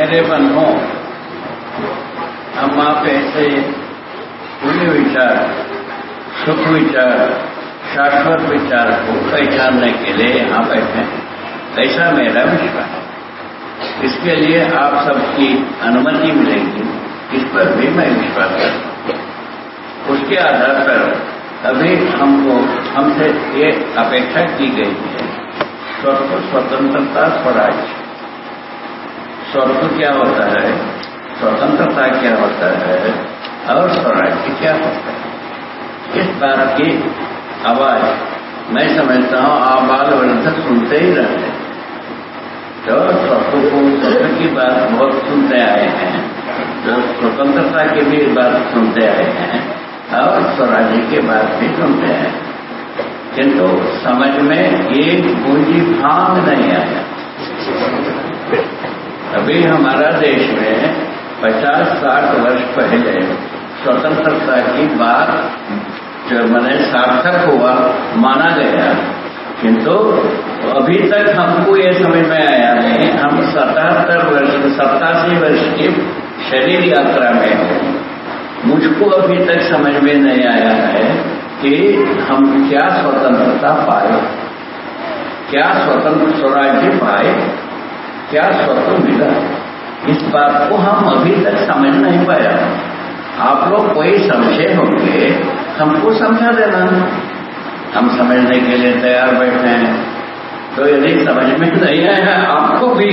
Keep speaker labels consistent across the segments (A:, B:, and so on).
A: मेरे बंधुओं, हम आप ऐसे पुण्य विचार, सुख विचार, शाश्वत विचार को पहचानने के लिए यहाँ बैठे हैं। ऐसा मेरा विश्वास इसके लिए आप सबकी अनुमति मिलेगी, इस पर भी मैं विश्वास करता हूँ। उसके आधार पर अभी हमको, हमसे ये अपेक्षा की गई है स्वतंत्रता स्वराज स्वर्ग क्या होता है? स्वतंत्रता क्या होता है? और स्वराज्य क्या होता है? इस बात की आवाज़ मैं समझता हूँ, आप बाल वृद्ध सुनते ही रहते हैं। तो स्वर्ग को स्वर्ग की बात बहुत सुनते आए हैं। जो स्वतंत्रता की भी बात सुनते आए हैं और स्वराज्य की बात भी सुनते हैं। किंतु समझ में एक पूंजी भाँग नहीं आया। अभी हमारा देश में पचास साठ वर्ष पहले स्वतंत्रता की बात जो मैंने सार्थक हुआ माना गया। किंतु अभी तक हमको ये समझ में आया नहीं, हम सतहत्तर वर्ष, सत्तासी वर्ष की शरीर यात्रा में हैं। मुझको अभी तक समझ में नहीं आया है कि हम क्या स्वतंत्रता पाए, क्या स्वतंत्र स्वराज्य पाए क्या स्वतंत्र मिला इस बात को हम अभी तक समझ नहीं पाया. आप लोग कोई संशय होंगे, हमको समझा देना। हम समझने के लिए तैयार बैठे हैं। तो यदि समझ में नहीं आया आपको भी,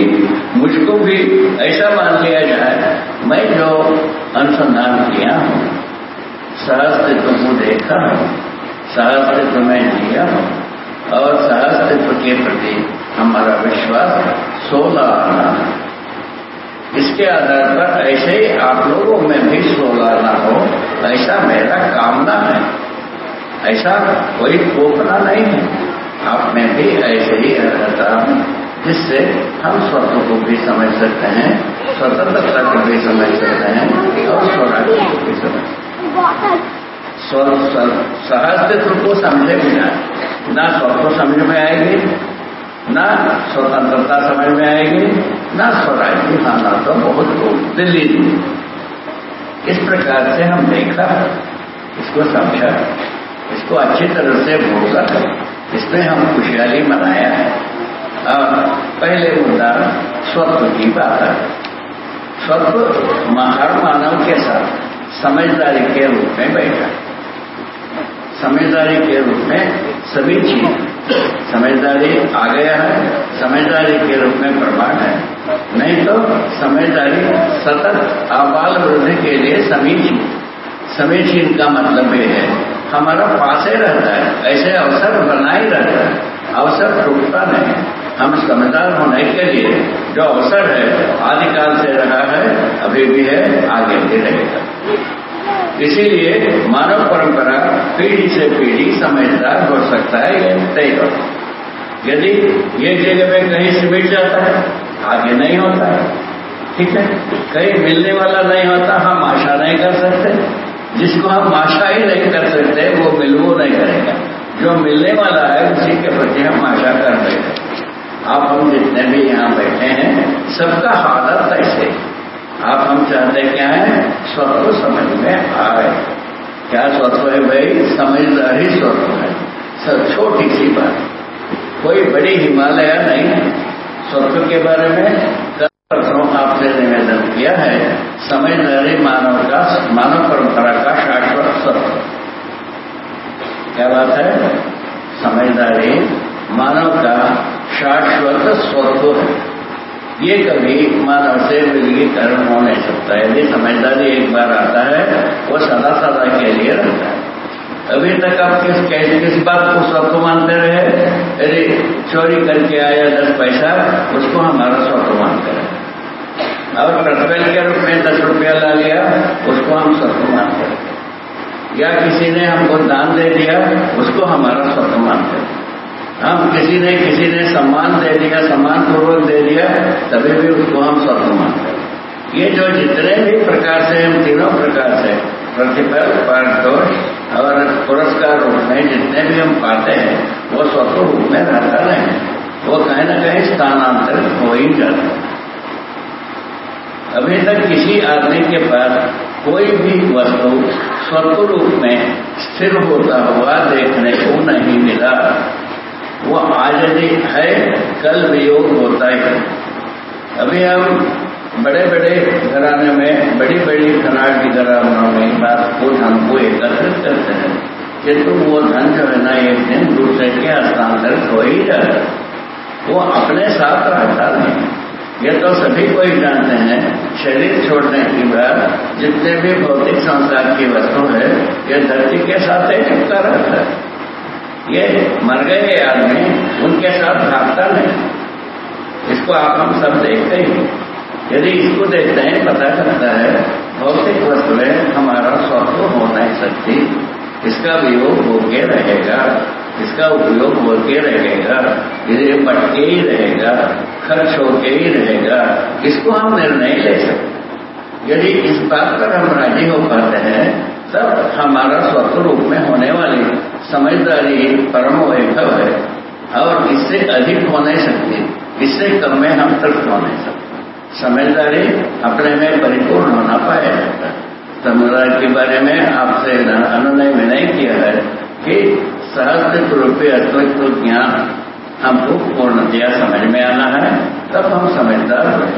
A: मुझको भी ऐसा मान लिया जाए, मैं जो अनुसंधान किया हूँ सहस्तित्व को देखा हूँ सहस्तित्व तुम्हें जिया हूँ, और सहस्तित्व के प्रति हमारा विश्वास सोलह आना। है इसके आधार पर ऐसे ही आप लोगों में भी सोलह ना हो, ऐसा मेरा कामना है। ऐसा कोई कोपना नहीं है। आप में भी ऐसे ही रहता हूँ, जिससे हम स्वत्व को भी समझ सकते हैं, स्वतंत्रता को भी समझ सकते हैं और स्वराज्य को भी समझ सकते हैं। सहस्तित्व को समझे बिना ना स्वत्व समझ में आएगी ना स्वतंत्रता समझ में आएगी, ना स्वराज्य खाना तो बहुत दिल्ली। इस प्रकार से हम देखा, इसको समझा, इसको अच्छी तरह से भोगा। इसमें हम खुशहाली मनाया है। अब पहले मुद्दा, स्वत्व की बात है। स्वत्व हर मानव के साथ समझदारी के रूप में बैठा। समझदारी के रूप में सभी चीज़। समझदारी आ गया है, समझदारी के रूप में प्रमाण है। नहीं तो समझदारी सतत आबाल वृद्धि के लिए समीचीन। समीचीन का मतलब ये है, हमारा पास ही रहता है, ऐसे अवसर बना ही रहता है। अवसर टूटता नहीं। हम समझदार होने के लिए जो अवसर है, आदिकाल से रहा है, अभी भी है, आगे भी रहेगा। इसीलिए मानव परंपरा पीढ़ी से पीढ़ी समझदार हो सकता है, ये तय हो यदि ये जगह में कहीं से मिट जाता है, आगे नहीं होता है। ठीक है? कहीं मिलने वाला नहीं होता, हम आशा नहीं कर सकते। जिसको हम आशा ही नहीं कर सकते, वो मिलवो नहीं करेगा। जो मिलने वाला है, उसी के प्रति हम आशा कर रहे हैं। आप हम जितने भी यहाँ बैठे हैं, सबका हालत ऐसे आप हम चाहते क्या है? स्वत्व समझ में आए। क्या स्वत्व है भाई? समझदारी स्वत्व है। सब छोटी सी बात। कोई बड़ी हिमालय नहीं है। स्वत्व के बारे में परसों आपसे निवेदन किया है। समझदारी मानव का, मानव परंपरा का शाश्वत स्वत्व। क्या बात है? समझदारी मानव का शाश्वत स्वत्व है। ये कभी मानव से विलगीकरण हो नहीं सकता यदि समझदारी एक बार आता है, वो सदा सदा के लिए रहता है। अभी तक आप किस कैसे किस बात को स्वत्व मानते रहे? यदि चोरी करके आया दस पैसा, उसको हमारा स्वत्व मानते रहे। और प्रतिफल के रूप में दस रुपया ला लिया, उसको हम स्वत्व मानते रहे। या किसी ने हमको दान दे दिया, उसको हमारा स्वत्व मानते रहे। हम किसी ने किसी ने सम्मान दे दिया सम्मान पूर्वक दे दिया, तभी भी उसको हम स्वत्व मानते हैं। ये जो जितने भी प्रकार से हम तीनों प्रकार से प्रतिफल पारितोष और पुरस्कार रूप में जितने भी हम पाते हैं, वो स्वत्व रूप में रहता नहीं वो कहीं ना कहीं स्थानांतरित हो ही जाता है। अभी तक किसी आदमी के पास कोई भी वस्तु स्वतः रूप में स्थिर होता हुआ देखने को नहीं मिला। वो आज भी है, कल वियोग होता ही अभी हम बड़े बड़े घराने में बड़ी बड़ी खनाट की घरानों में बात को धन को एकत्रित करते हैं किंतु वो धन जो है ना, एक दिन दूसरे के हस्तांतरित हो ही जाता वो अपने साथ रहता नहीं ये तो सभी कोई जानते हैं, शरीर छोड़ने के बाद जितने भी भौतिक संसार की वस्तु है, ये धरती के साथ ही चिपका रहता है। ये मर गए आदमी उनके साथ भागता नहीं। इसको आप हम सब देखते ही यदि इसको देखते हैं, पता चलता है, भौतिक वस्तुएँ हमारा स्वत्व हो नहीं सकती। इसका वियोग होके रहेगा, इसका उपयोग होके रहेगा, ये बढ़के ही रहेगा, खर्च होके ही रहेगा। इसको हम निर्णय ले सकते यदि इस बात पर हम राज़ी हो पाते हैं, तब हमारा स्वतः रूप में होने वाली समझदारी परम वैभव है। और इससे अधिक हो नहीं सकती। इससे कम में हम तृप्त हो नहीं सकते। समझदारी अपने में परिपूर्ण होना पाया जाता है। समुदाय के बारे में आपसे अनुनय में नहीं किया है कि सहस्त्र रुपये अद्वैत ज्ञान हमको पूर्णतया समझ में आना है, तब हम समझदार हुए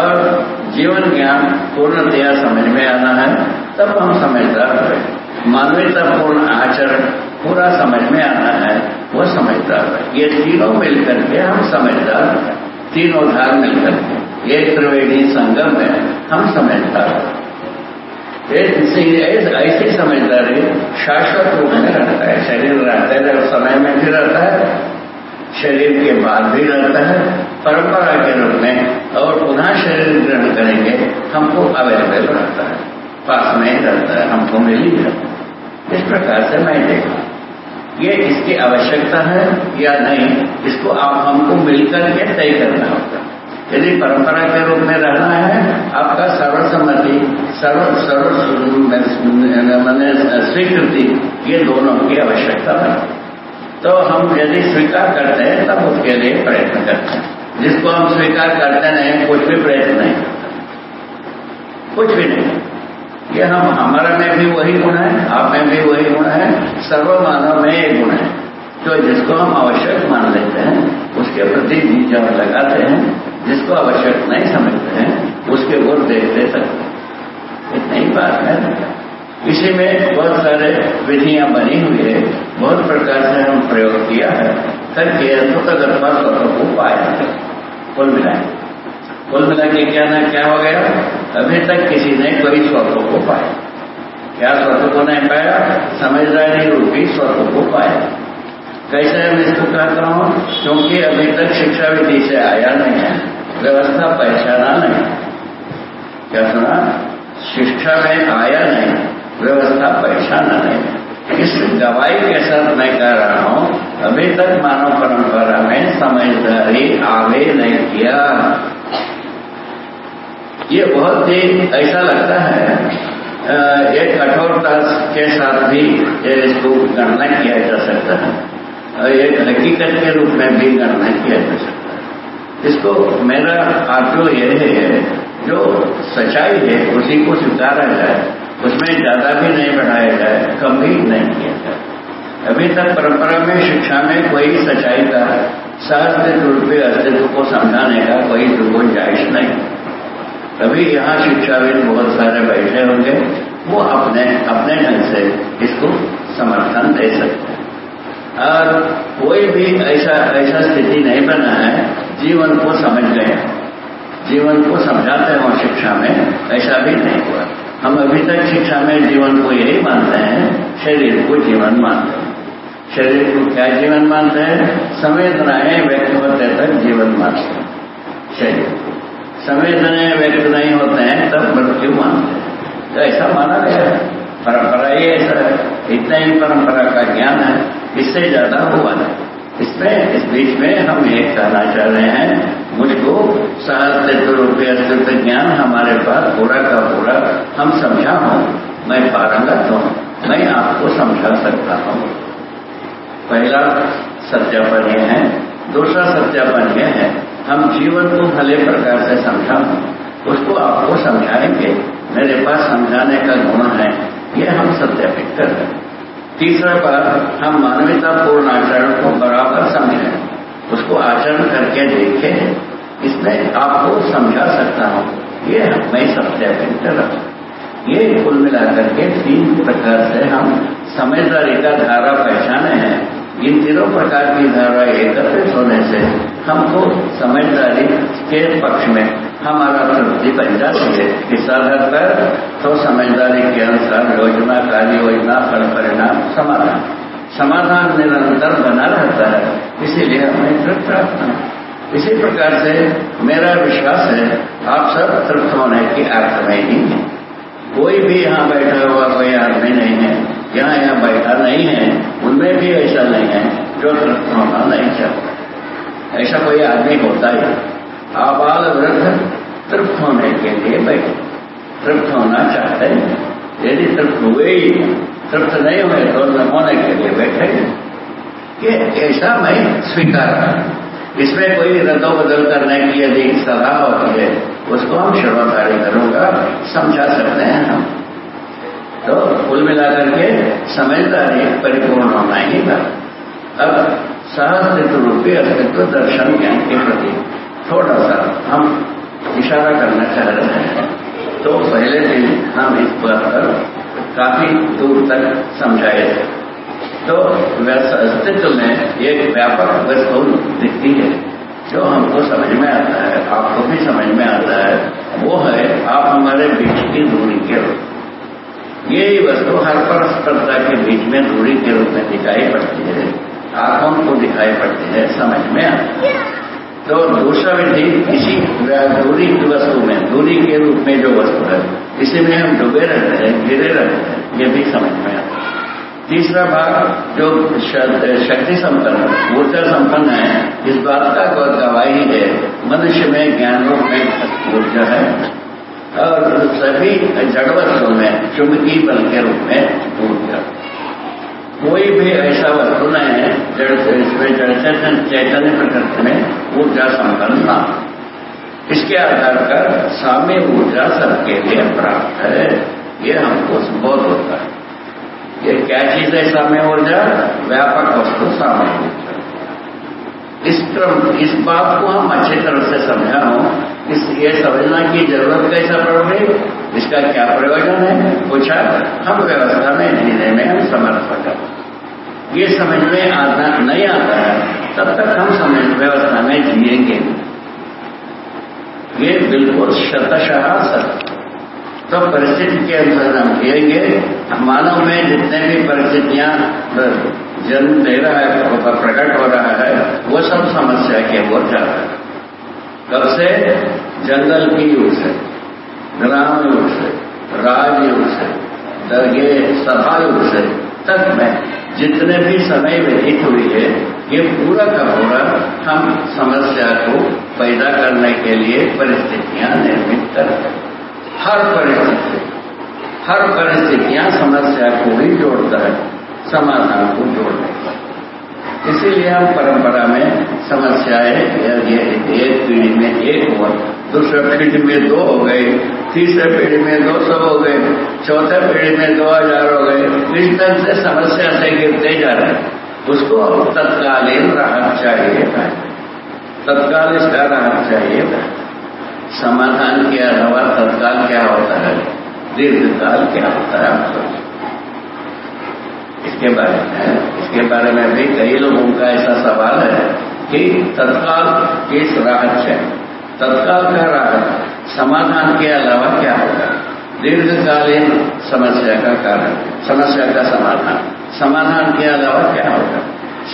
A: और जीवन ज्ञान पूर्णतया समझ में आना है, तब हम समझदार हुए मानवीयतापूर्ण आचरण पूरा समझ में आना है, वो समझदार है। ये तीनों मिलकर के हम समझदार हैं। तीनों धार मिलकर के। एक त्रिवेणी संगम में हम समझदार हैं। ऐसी समझदारी शाश्वत रूप में रहता है। शरीर रहते रहे समय में भी रहता है, शरीर के बाद भी रहता है, परंपरा के रूप में, और पुनः शरीर ग्रहण करेंगे, हमको अवेलेबल रहता है। पास में रहता है, हमको मिल ही जाता इस प्रकार से मैं देखा ये इसकी आवश्यकता है या नहीं, इसको आप हमको मिलकर के तय करना होगा यदि परंपरा के रूप में रहना है, आपका सर्वसम्मति, सर्व सर्व मैंने स्वीकृति, ये दोनों की आवश्यकता है। तो हम यदि स्वीकार करते हैं, तब उसके लिए प्रयत्न करते हैं। जिसको हम स्वीकार करते नहीं, कुछ भी प्रयत्न नहीं कुछ भी नहीं। ये हम हमारा में भी वही गुण है, आप में भी वही गुण है, सर्व मानव में एक गुण है। जो जिसको हम आवश्यक मान लेते हैं, उसके प्रति जब लगाते हैं, जिसको आवश्यक नहीं समझते हैं, उसके गुण देखते सकते इतनी ही बात है। इसी में बहुत सारे विधियाँ बनी हुई है। बहुत प्रकार से हम प्रयोग किया है। करके अंतगतवा स्वतः को पाया कुल मिलाए कुल मिला के क्या ना, क्या हो गया? अभी तक किसी ने कोई स्वतः को पाया। क्या स्वतः को नहीं पाया? समझदारी रूपी स्वतः को पाया। कैसे मैं इसको कहता हूँ? क्योंकि अभी तक शिक्षा विधि से आया नहीं है, व्यवस्था पहचाना नहीं। क्या सुना? शिक्षा में आया नहीं, व्यवस्था पहचाना नहीं। इस गवाही के साथ मैं कह रहा हूँ, अभी तक मानव परंपरा में समझदारी आगे नहीं किया। ये बहुत ही ऐसा लगता है एक कठोरता के साथ भी इसको गणना किया जा सकता है। और एक हकीकत के रूप में भी गणना किया जा सकता है। इसको मेरा आग्रह यह है, जो सच्चाई है, उसी को स्वीकारा जाए, उसमें ज़्यादा भी नहीं बढ़ाया जाए, कम भी नहीं किया जाए। अभी तक परंपरा में, शिक्षा में कोई सच्चाई का सहस्त्र रूप अस्तित्व को समझाने का कोई गुंजाइश नहीं। अभी यहाँ शिक्षाविद बहुत सारे बैठे होंगे। वो अपने अपने ढंग से इसको समर्थन दे सकते हैं। और कोई भी ऐसा ऐसा स्थिति नहीं बना है, जीवन को समझ गए जीवन को समझाते हो शिक्षा में ऐसा भी नहीं हुआ। हम अभी तक शिक्षा में जीवन को यही मानते हैं, शरीर को जीवन मानते हैं। शरीर को क्या जीवन मानते हैं? संवेदनाएँ व्यक्त तक जीवन मानते हैं। शरीर को। संवेदनाएँ व्यक्त नहीं होते हैं, तब मृत्यु मानते हैं। तो ऐसा माना गया है। परंपरा ही ऐसा है। इतना ही परंपरा का ज्ञान है। इससे ज़्यादा हुआ है इसमें, इस बीच में हम ये कहना चाह रहे हैं, मुझको सहस्त्र रुपये अस्तित्व ज्ञान हमारे पास पूरा का पूरा हम समझा हूँ। मैं पारंगत हूँ। मैं आपको समझा सकता हूँ। पहला सत्यापन यह है। दूसरा सत्यापन यह है हम जीवन को भले प्रकार से समझा उसको आपको समझाएँगे, मेरे पास समझाने का गुण है ये हम सत्यापित कर रहे हैं तीसरा बात हम मानवीयतापूर्ण आचरण को बराबर समझें, उसको आचरण करके देखें, इसमें आपको समझा सकता हूँ, ये मैं सत्यापित कर रहा हूँ ये कुल मिलाकर के तीन प्रकार से हम समझदारी का धारा पहचाने हैं इन तीनों प्रकार की धारा एकत्रित होने से हमको समझदारी के पक्ष में हमारा तृप्ति बन जाती है। इस आधार पर तो समझदारी के अनुसार योजना, कार्य योजना, फल, परिणाम, समाधान। समाधान निरंतर बना रहता है, इसीलिए हमें तृप्त रखना इसी प्रकार से मेरा विश्वास है, आप सब तृप्त होने की अर्थ में ही है। कोई भी यहाँ बैठा हुआ कोई आदमी नहीं है, यहाँ यहाँ बैठा नहीं है। उनमें भी ऐसा नहीं है, जो तृप्त होना नहीं चाहता ऐसा कोई आदमी होता ही आबाल वृद्ध तृप्त होने के लिए बैठे। तृप्त होना चाहते हैं। यदि तृप्त हुए ही तृप्त नहीं हुए तो होने के लिए बैठे कि ऐसा मैं स्वीकार कर इसमें कोई रद्दो बदल करने की यदि सलाह होती है, उसको हम शर्वधारी करूँगा। समझा सकते हैं हम। तो कुल मिलाकर के समझदारी परिपूर्ण होना ही था अब सहस्तित्व रूपी अस्तित्व दर्शन ज्ञान के प्रति थोड़ा सा हम इशारा करना चाह रहे हैं। तो पहले दिन हम इस बात पर काफ़ी दूर तक समझाए थे। तो अस्तित्व में एक व्यापक वस्तु दिखती है। जो हमको समझ में आता है, आपको भी समझ में आता है, वो है आप हमारे बीच की दूरी के रूप। यही वस्तु हर परस्परता के बीच में दूरी के रूप में दिखाई पड़ती है। आँखों को दिखाई पड़ती है, समझ में आती है। तो दूसरा विधि इसी दूरी की वस्तु में दूरी के रूप में जो वस्तु है, इसी में हम डूबे रहते हैं, घिरे रहते हैं, ये भी समझ में आता है। तीसरा भाग, जो शक्ति संपन्न, ऊर्जा संपन्न है, इस बात का गवाही है, मनुष्य में ज्ञान रूप में ऊर्जा है। और सभी जड़ वस्तु में चुंबकीय बल के रूप में ऊर्जा कोई भी ऐसा वस्तु नहीं है। जड़ से इसमें जड़ चैतन्य चैतन्य प्रकृति में ऊर्जा संपन्न इसके आधार पर साम्य ऊर्जा सबके लिए प्राप्त है। ये हमको संबोध होता है। ये क्या चीज़ है साम्य ऊर्जा? व्यापक वस्तु साम्य ऊर्जा। इस इस बात को हम अच्छी तरह से समझा हो इस, ये समझना की ज़रूरत कैसा पड़ गई इसका क्या प्रयोजन है? पूछा हम व्यवस्था में जीने में हम समर्थ कर ये समझ में आता, नहीं आता है, तब तक हम समझ, व्यवस्था में जिएँगे। ये बिल्कुल शतशः सत्य। तो परिस्थिति के अनुसार हम जिएँगे। मानव में जितने भी परिस्थितियाँ जन्म दे रहा है प्रकट हो रहा है, वो सब समस्या के ओर जा रहा है। कब से जंगल की युग से, ग्राम युग से राजयुग से ये सभा युग से, तक में जितने भी समय व्यतीत हुई है, ये पूरा का पूरा हम समस्या को पैदा करने के लिए परिस्थितियाँ निर्मित करते हैं। हर परिस्थिति हर परिस्थितियाँ समस्या को ही जोड़ता है। समाधान को जोड़ने का इसीलिए हम परंपरा में समस्याएँ ये एक पीढ़ी में एक हुआ। दूसरे पीढ़ी में दो हो गए, तीसरे पीढ़ी में दो सौ हो गए, चौथे पीढ़ी में दो हज़ार हो गए। इस तरह से समस्या से गिरते जा रहे हैं। उसको तत्कालीन राहत चाहिए तत्काल इसका राहत चाहिए समाधान के अलावा तत्काल क्या होता है? दीर्घकाल क्या होता है? आप सोचिए इसके बारे में इसके बारे में भी कई लोगों का ऐसा सवाल है कि तत्काल किस राहत से तत्काल का राहत समाधान के अलावा क्या होगा? दीर्घकालीन समस्या का कारण, समस्या का समाधान। समाधान के अलावा क्या होगा?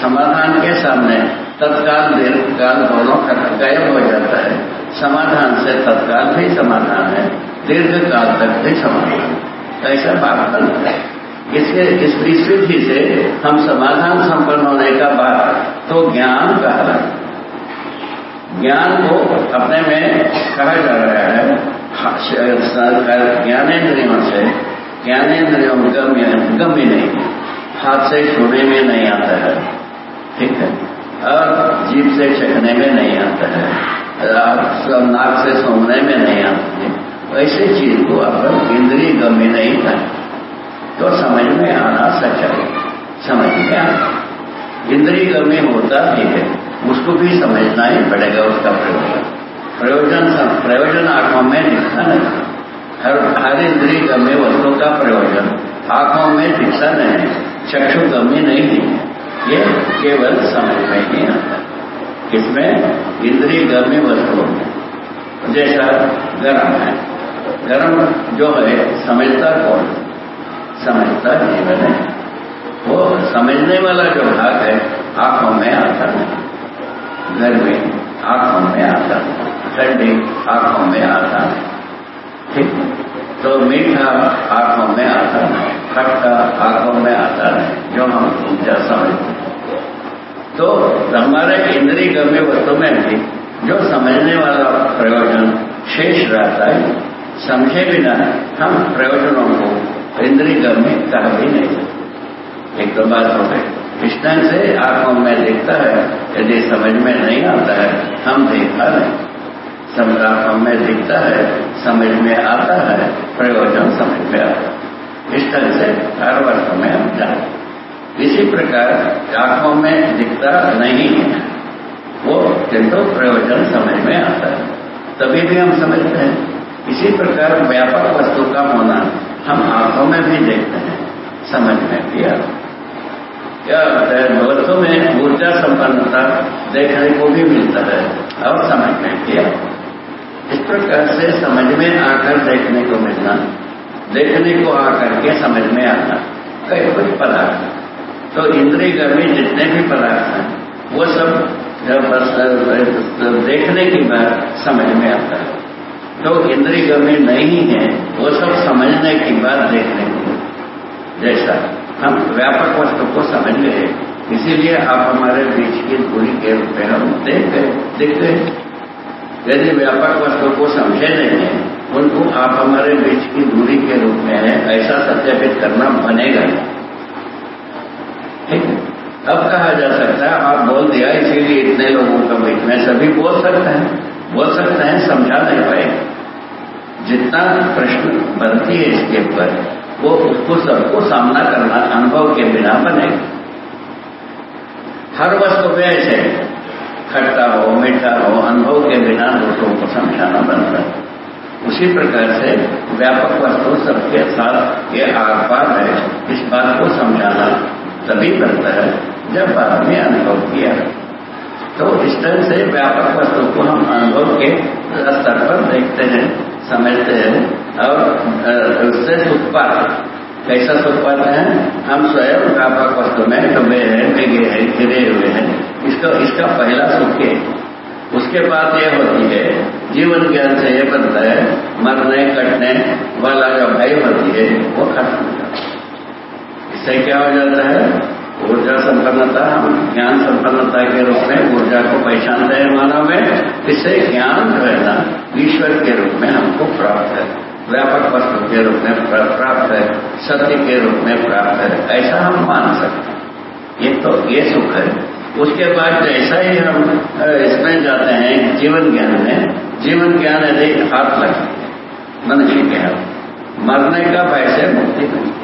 A: समाधान के सामने तत्काल, दीर्घकाल दोनों गायब हो जाता है। समाधान से तत्काल भी समाधान है, दीर्घकाल तक भी समाधान ऐसा बात बनता है। इसके, इस विधि से हम समाधान संपन्न होने का बात तो ज्ञान कहा ज्ञान को अपने में कहा जा रहा है। ज्ञानेन्द्रियों से, ज्ञानेन्द्रियों गम्य गम्य नहीं। हाथ से छूने में नहीं आता है। ठीक है? और जीप से चखने में नहीं आता है। नाक से सूंघने में नहीं आती है। ऐसे चीज़ को अपन इंद्रिय गम्य नहीं था तो समझ में आना सच्चाई समझ में आना। इंद्रिय गम्य होता भी है। उसको भी समझना ही पड़ेगा उसका प्रयोजन। प्रयोजन प्रयोजन आँखों में दिखता नहीं। हर हर इंद्रिय गम्य वस्तु का प्रयोजन। आँखों में दिखता नहीं। चक्षु गम्य नहीं है। ये केवल समझ में ही आता है। इसमें इंद्रिय गम्य वस्तु जैसा गर्म है। गर्म जो है, समझता कौन समझता जीवन है। वो समझने वाला जो भाग है, आँखों में आता नहीं गर्मी आँखों में आता ठंडी आँखों में आता है। ठीक? तो मीठा आँखों में आता नहीं खट्टा आँखों में आता नहीं जो हम ऊर्जा समझते तो हमारे इंद्रिय गम्य वस्तु में भी जो समझने वाला प्रयोजन शेष रहता है, समझे बिना हम प्रयोजनों को इंद्रिय गम्य कह भी नहीं एक तो बात हो गई। ढंग से आँखों में दिखता है, यदि समझ में नहीं आता है, हम देखा नहीं। समझ में दिखता है, समझ में आता है, प्रयोजन समझ में आता है। इस ढंग से हर वर्ष में हम जाए इसी प्रकार आँखों में दिखता नहीं है, वो किंतु प्रयोजन समझ में आता है। तभी भी हम समझते हैं। इसी प्रकार व्यापक वस्तु का होना हम आँखों में भी देखते हैं, समझ में भी है। क्या भगवतों में ऊर्जा संपन्नता देखने को भी मिलता है और समझ में किया इस प्रकार से समझ में आकर देखने को मिलना, देखने को आकर के समझ में आना, कई कुछ पदार्थ तो इंद्रिय गर्मी जितने भी पदार्थ हैं, वो सब जब देखने की बात समझ में आता है। तो इंद्रिय गर्मी नहीं है, वो सब समझने की बात देखने को जैसा हम व्यापक वस्तु को समझ गए इसीलिए आप हमारे बीच की दूरी के रूप में हम देख गए दिख गए यदि व्यापक वस्तु को समझे नहीं है, उनको आप हमारे बीच की दूरी के रूप में है, ऐसा सत्यापित करना बनेगा ठीक है? अब कहा जा सकता है, आप बोल दिया, इसीलिए इतने लोगों का बीच में सभी बोल सकते हैं। बोल सकते हैं, समझा नहीं पाएँगे जितना प्रश्न बनती है इसके ऊपर, वो उसको सबको सामना करना अनुभव के बिना बनेगा हर वस्तु पे ऐसे खट्टा हो, मीठा हो, अनुभव के बिना दूसरों को समझाना बनता है। उसी प्रकार से व्यापक वस्तु सबके साथ ये आर पार है, इस बात को समझाना तभी बनता है जब आदमी अनुभव किया। तो इस तरह से व्यापक वस्तु को हम अनुभव के स्तर पर देखते हैं, समझते हैं और उससे उत्पाद, कैसा उत्पाद है? हम स्वयं व्यापक वस्तु में डूबे हैं, भिगे हैं, गिरे हुए हैं। इसका इसका पहला सुख है। उसके बाद ये होती है, जीवन ज्ञान से ये बनता है, मरने, कटने वाला जो भय होती है, वो खत्म हो जाता है। इससे क्या हो जाता है? ऊर्जा संपन्नता हम ज्ञान संपन्नता के रूप में, ऊर्जा को पहचानते हैं मानव में, इससे ज्ञान रहना ईश्वर के रूप में हमको प्राप्त है। व्यापक वस्तु के रूप में प्राप्त है, सत्य के रूप में प्राप्त है, ऐसा हम मान सकते हैं। ये तो ये सुख है। उसके बाद जैसा ही हम इसमें जाते हैं, जीवन ज्ञान में, जीवन ज्ञान यदि हाथ लगते मनुष्य के हाथ, मरने का पैसे मुक्ति मिलती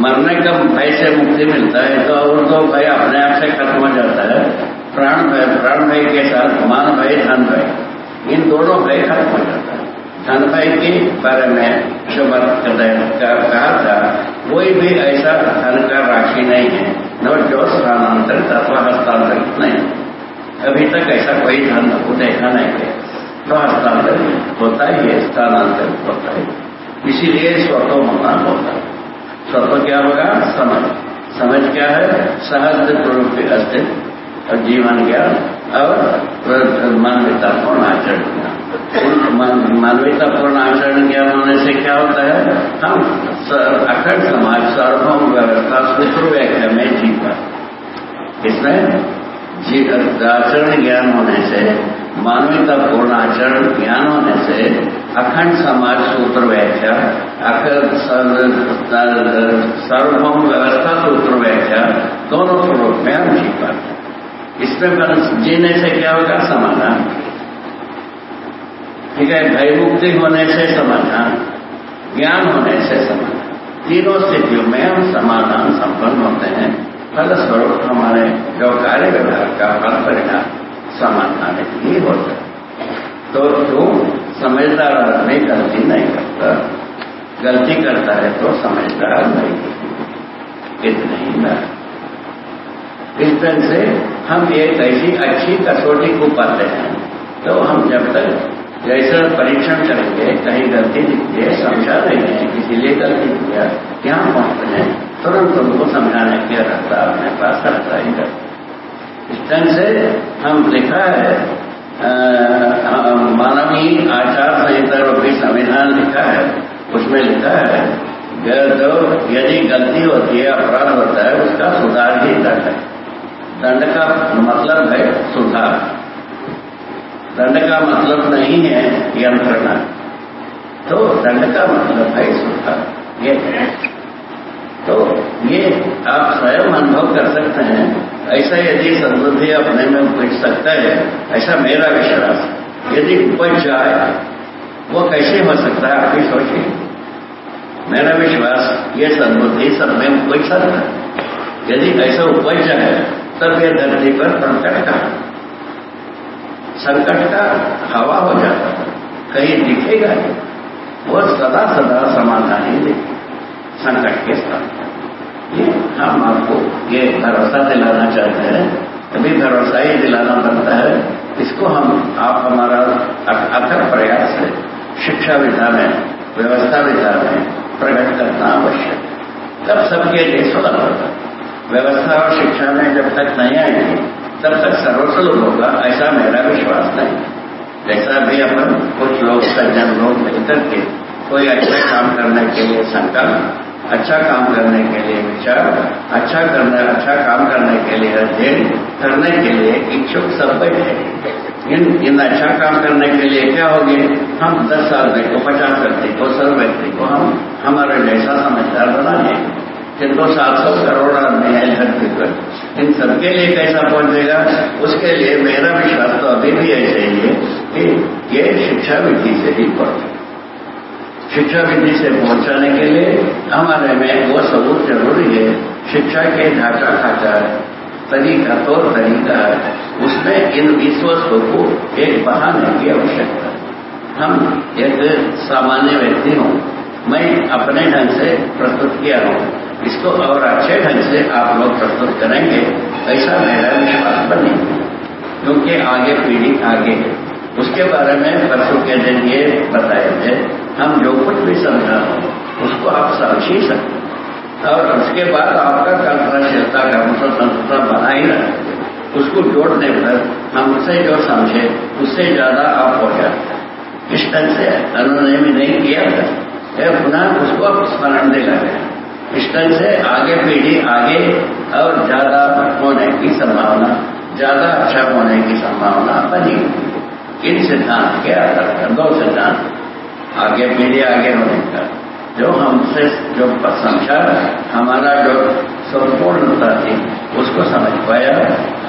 A: मरने का भय से मुक्ति मिलता है तो और तो भय अपने आप से खत्म हो जाता है। प्राण भय प्राण भय के साथ मान भय, धन भय, इन दोनों भय खत्म हो जाता है। धन भय के बारे में जो कहा था, कोई भी ऐसा धन का राशि नहीं है, न जो स्थानांतरित अथवा हस्तांतरित नहीं। अभी तक ऐसा कोई धन को देखा नहीं है। तो हस्तांतरित होता ही है स्थानांतरित होता है। इसीलिए स्वतः होना होता है। स्वतः क्या होगा? समझ समझ क्या है? सहज रूप अस्तित्व और जीवन ज्ञान और मानवीयतापूर्ण आचरण मानवीयतापूर्ण आचरण ज्ञान होने से क्या होता है? हम अखंड समाज सार्वभौम व्यवस्था सूत्र व्याख्या में जी पाते इसमें आचरण ज्ञान होने से मानवीयतापूर्ण आचरण ज्ञान होने से अखंड समाज सूत्र व्याख्या, अखंड सार्वभौम व्यवस्था सूत्र व्याख्या, दोनों स्वरूप में हम जी पाते इसमें जीने से क्या होगा? समाधान। ठीक है भयमुक्ति होने से समाधान, ज्ञान होने से समाधान। तीनों स्थितियों में हम समाधान संपन्न होते हैं। फलस्वरूप हमारे जो कार्य व्यवहार का फल परिणाम समाधान ही होता है। तो जो समझदार आदमी, गलती नहीं करता। गलती करता है तो समझदार नहीं। इतने ही ना। इस तरह से हम एक ऐसी अच्छी कसौटी को पाते हैं तो हम जब तक जैसा परीक्षण करेंगे, कहीं गलती दिखती है समझा रहे हैं इसीलिए गलती किया यहाँ पहुँचते हैं। तुरंत उनको समझाने की रास्ता अपने पास रहता ही रहता इस ढंग से हम लिखा है मानवीय आचार संहिता भी संविधान लिखा है। उसमें लिखा है तो यदि गलती होती है, अपराध होता है, उसका सुधार ही दंड है। दंड का मतलब है सुधार। दंड का मतलब नहीं है यंत्रणा। तो दंड का मतलब है सुधार। ये। तो ये आप स्वयं अनुभव कर सकते हैं। ऐसा यदि समृद्धि अपने में उपज सकता है, ऐसा मेरा विश्वास यदि उपज जाए, वो कैसे हो सकता है, आप ही सोचिए। मेरा विश्वास, ये समृद्धि सब में उपज सकता है। यदि ऐसा उपज जाए, तब ये धरती पर संकट का संकट का हवा हो जाता है। कहीं दिखेगा वो सदा सदा समाधान ही दिखे संकट के साथ ये हम आपको ये भरोसा दिलाना चाहते हैं। अभी भरोसा ही दिलाना पड़ता है। इसको हम, आप हमारा अथक प्रयास से, शिक्षा विधा में व्यवस्था विधा में प्रकट करना आवश्यक है। तब सबके लिए सुलभ होगा। व्यवस्था और शिक्षा में जब तक नहीं आएगी, तब तक सर्वसुलभ होगा, ऐसा मेरा विश्वास नहीं जैसा भी अपन कुछ लोग, सज्जन लोग मिलकर के कोई अच्छा काम करने के लिए संकल्प अच्छा काम करने के लिए विचार अच्छा करने अच्छा काम करने के लिए अध्ययन करने के लिए इच्छुक सब बैठे इन इन अच्छा काम करने के लिए क्या होगे हम दस साल को पचास व्यक्ति को सौ व्यक्ति को हम, हमारे जैसा समझदार बनाने जिनको सात सौ करोड़ आदमी है धरती पर। इन सबके लिए कैसा पहुंचेगा उसके लिए मेरा विश्वास तो अभी भी ऐसे ही है कि ये शिक्षा विधि से ही पहुँचे शिक्षा विधि से पहुँचाने के लिए हमारे में वो सबूत ज़रूरी है। शिक्षा के ढांचा खाचा तरीका तो तरीका है। उसमें इन विश्वस्तों को एक बहाने की आवश्यकता हम एक सामान्य व्यक्ति हूँ, मैं अपने ढंग से प्रस्तुत किया हूँ, इसको और अच्छे ढंग से आप लोग प्रस्तुत करेंगे, ऐसा मेरा विश्वास बने क्योंकि आगे पीढ़ी आगे है। उसके बारे में परसों के दिन ये बताए थे, हम जो कुछ भी समझा उसको आप समझ ही सकते और उसके बाद आपका कल्पनाशीलता का मतलब संस्था बना ही रहे उसको जोड़ने पर हमसे जो समझे, उससे ज़्यादा आप हो जाते हैं। इस ढंग से उन्होंने भी नहीं किया था। पुनः उसको स्मरण दिला गया इस ढंग से आगे पीढ़ी आगे और ज़्यादा होने की संभावना, ज़्यादा अच्छा होने की संभावना बनी इन सिद्धांत के आधार पर, दो सिद्धांत। आगे पीढ़ी आगे होने का जो हमसे, जो समझा हमारा जो संपूर्णता थी, उसको समझ पाया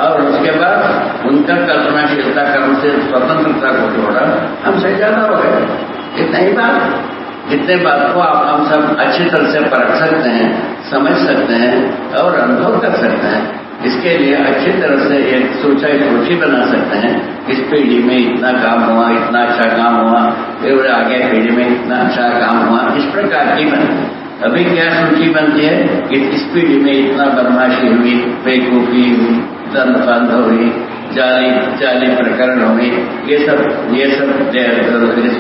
A: और उसके बाद उनका कल्पनाशीलता कर्म से स्वतंत्रता को जोड़ा, हमसे ज़्यादा हो गए इतना ही बात। जितने बात को आप, हम सब अच्छी तरह से परख सकते हैं, समझ सकते हैं और अनुभव कर सकते हैं इसके लिए अच्छी तरह से एक सोचा एक सूची बना सकते हैं, इस पीढ़ी में इतना काम हुआ, इतना अच्छा काम हुआ फिर आगे पीढ़ी में इतना अच्छा काम हुआ, इस प्रकार की बनती अभी क्या सूची बनती है कि इस पीढ़ी में इतना बदमाशी हुई बेकूफी हुई दंड बंद हुई, जाली जाली प्रकरण हुई, ये सब ये सब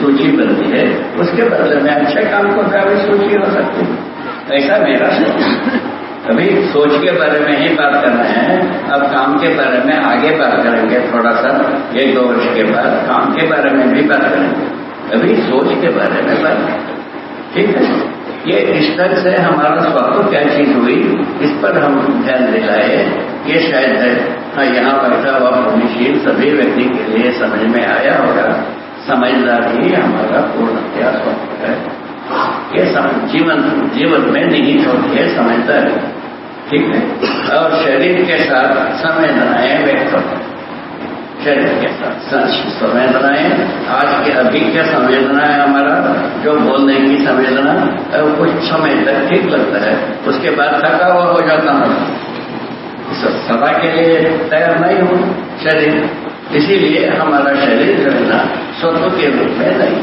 A: सूची बनती है, उसके बदले में अच्छे काम को क्या सूची हो सकती है? ऐसा मेरा अभी सोच के बारे में ही बात कर रहे हैं। अब काम के बारे में आगे बात करेंगे थोड़ा सा, एक दो वर्ष के बाद काम के बारे में भी बात करेंगे। अभी सोच के बारे में बात ठीक है? ये इस तरह से हमारा स्वप्न क्या चीज़ हुई, इस पर हम ध्यान दिलाए। ये शायद, है हाँ यहाँ बैठा हुआ भूमिशील सभी व्यक्ति के लिए समझ में आया होगा। समझदार ही हमारा पूर्ण स्वप्न है। ये जीवन जीवन में निहित होती है समझता है ठीक है? और शरीर के साथ संवेदनाएँ व्यक्त होती शरीर के साथ संवेदनाएँ आज के अभी क्या संवेदना है हमारा, जो बोलने की संवेदना कुछ समय तक ठीक लगता है। उसके बाद थका हुआ हो जाता हूँ। सदा के लिए तैयार नहीं हूँ, शरीर। इसीलिए हमारा शरीर जो है ना स्वत्व के रूप में नहीं।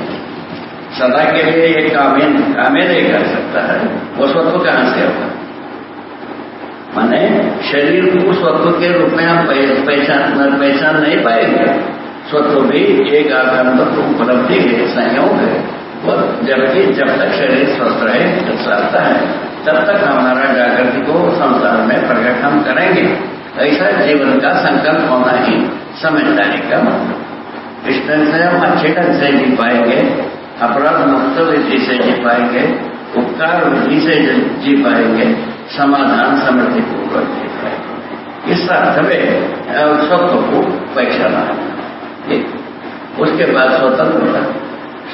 A: सदा के लिए ये कामे कामे नहीं कर सकता है। वो स्वत्व कहाँ से होगा? माने शरीर को स्वत्व के रूप में हम पहचान पहचान नहीं पाएँगे। स्वत्व भी एक आगंत उपलब्धि है संयोग है। और जबकि जब तक शरीर स्वस्थ रहे चलता है, तब तक हमारा जागृति को संसार में प्रकट हम करेंगे। ऐसा जीवन का संकल्प होना ही समझदारी का मतलब इस ढंग से हम अच्छे ढंग से जी पाएँगे। अपराध मुक्त विधि से जी पाएँगे, उपकार विधि से जी पाएँगे, समाधान समृद्धि पूर्वक देता है इस अर्थ में सत्व को पहचाना है उसके बाद स्वतंत्रता।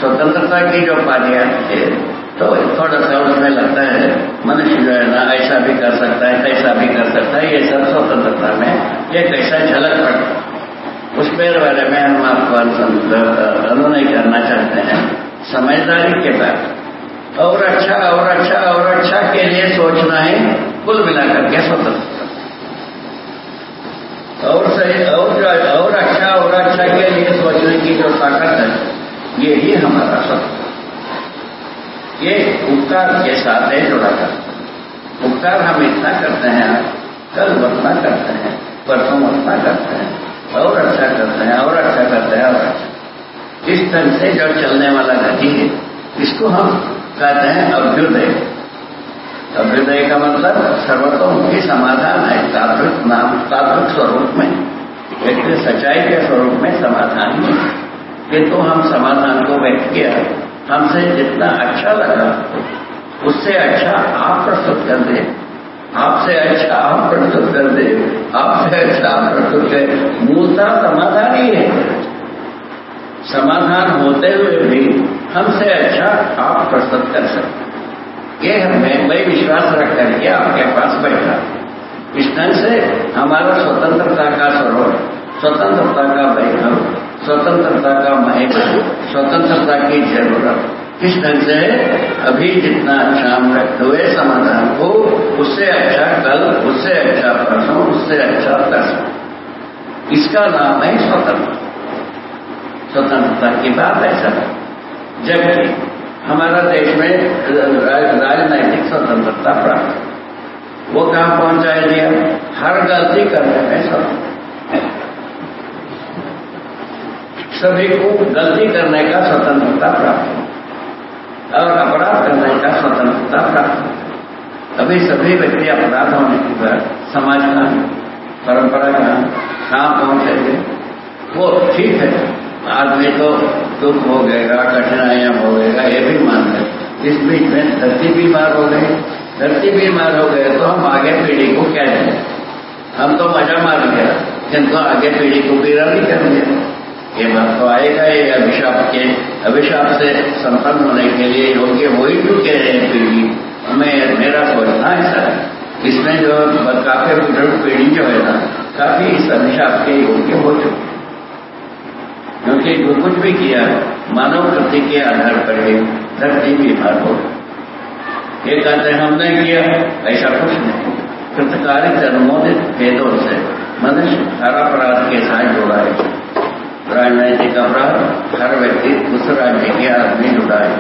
A: स्वतंत्रता की जो पारियाँ है तो थोड़ा सा उसमें लगता है, मनुष्य जो है ना, ऐसा भी कर सकता है कैसा भी कर सकता है, ये सब स्वतंत्रता में, ये कैसा झलक पड़ता उसके बारे में हम आपको अनुनय करना चाहते हैं। समझदारी के बाद। और अच्छा और अच्छा और अच्छा के लिए सोचना है, कुल मिलाकर के स्वतंत्र। और सही, और और अच्छा और अच्छा के लिए सोचने की जो ताकत है, ये ही हमारा स्वतंत्र। ये उपकार के साथ है जुड़ा कर उपकार हम इतना करते हैं, कल वर्तना करते हैं, परसों वर्तना करते हैं, और अच्छा करते हैं, और अच्छा करते हैं, और अच्छा। इस ढंग से जो चलने वाला गति है, इसको हम कहते हैं अभ्युदय। अभ्युदय का मतलब सर्वतोमुखी समाधान है, तात्विक नाम, तात्विक स्वरूप में व्यक्ति सच्चाई के स्वरूप में समाधान ही। किंतु हम समाधान को व्यक्त किया हमसे जितना अच्छा लगा, उससे अच्छा आप प्रस्तुत कर दे। आपसे अच्छा आप प्रस्तुत कर दे, आपसे अच्छा आप प्रस्तुत कर मूलता समाधान ही है। समाधान होते हुए भी हमसे अच्छा आप प्रस्तुत कर सकते ये हमें मैं विश्वास रख करके आपके पास बैठा। इस ढंग से हमारा स्वतंत्रता का स्वरूप स्वतंत्रता का वैभव, स्वतंत्रता का महत्व स्वतंत्रता की ज़रूरत। किस ढंग से अभी जितना अच्छा हम रखते हुए समाधान को, उससे अच्छा कल, उससे अच्छा परसों, उससे अच्छा दस इसका नाम है स्वतंत्र स्वतंत्रता की बात ऐसा है जबकि हमारा देश में राजनैतिक स्वतंत्रता प्राप्त वो कहाँ पहुँचाया दिया हर गलती करने में स्वतंत्र सभी को गलती करने का स्वतंत्रता प्राप्त और अपराध करने का स्वतंत्रता प्राप्त अभी सभी व्यक्ति अपराध होने की बात, समाज का, परंपरा का, कहाँ पहुँचेंगे? वो ठीक है। आदमी को दुख हो गएगा, कठिनाइयाँ हो गएगा, ये भी मान है इस बीच में धरती बीमार हो गई। धरती बीमार हो गए तो हम आगे पीढ़ी को क्या दें हम तो मज़ा मार गया। किंतु आगे पीढ़ी को पीड़ा भी कर दिया ये बात तो आएगा ये अभिशाप के। अभिशाप से संपन्न होने के लिए योग्य हो ही चुके हैं पीढ़ी? हमें, मेरा सोचना ऐसा। है इसमें जो काफ़ी बुज़ुर्ग पीढ़ी जो है ना, काफ़ी इस अभिशाप के योग्य हो चुके क्योंकि जो कुछ भी किया मानव कृति के आधार पर ही धरती भी बीमार हो। ये कहते हैं, हमने किया ऐसा कुछ नहीं। कृतकारी जन्मोदित भेदों से मनुष्य हर अपराध के साथ जुड़ा है राजनैतिक अपराध हर व्यक्ति उस राज्य के आदमी जुड़ा है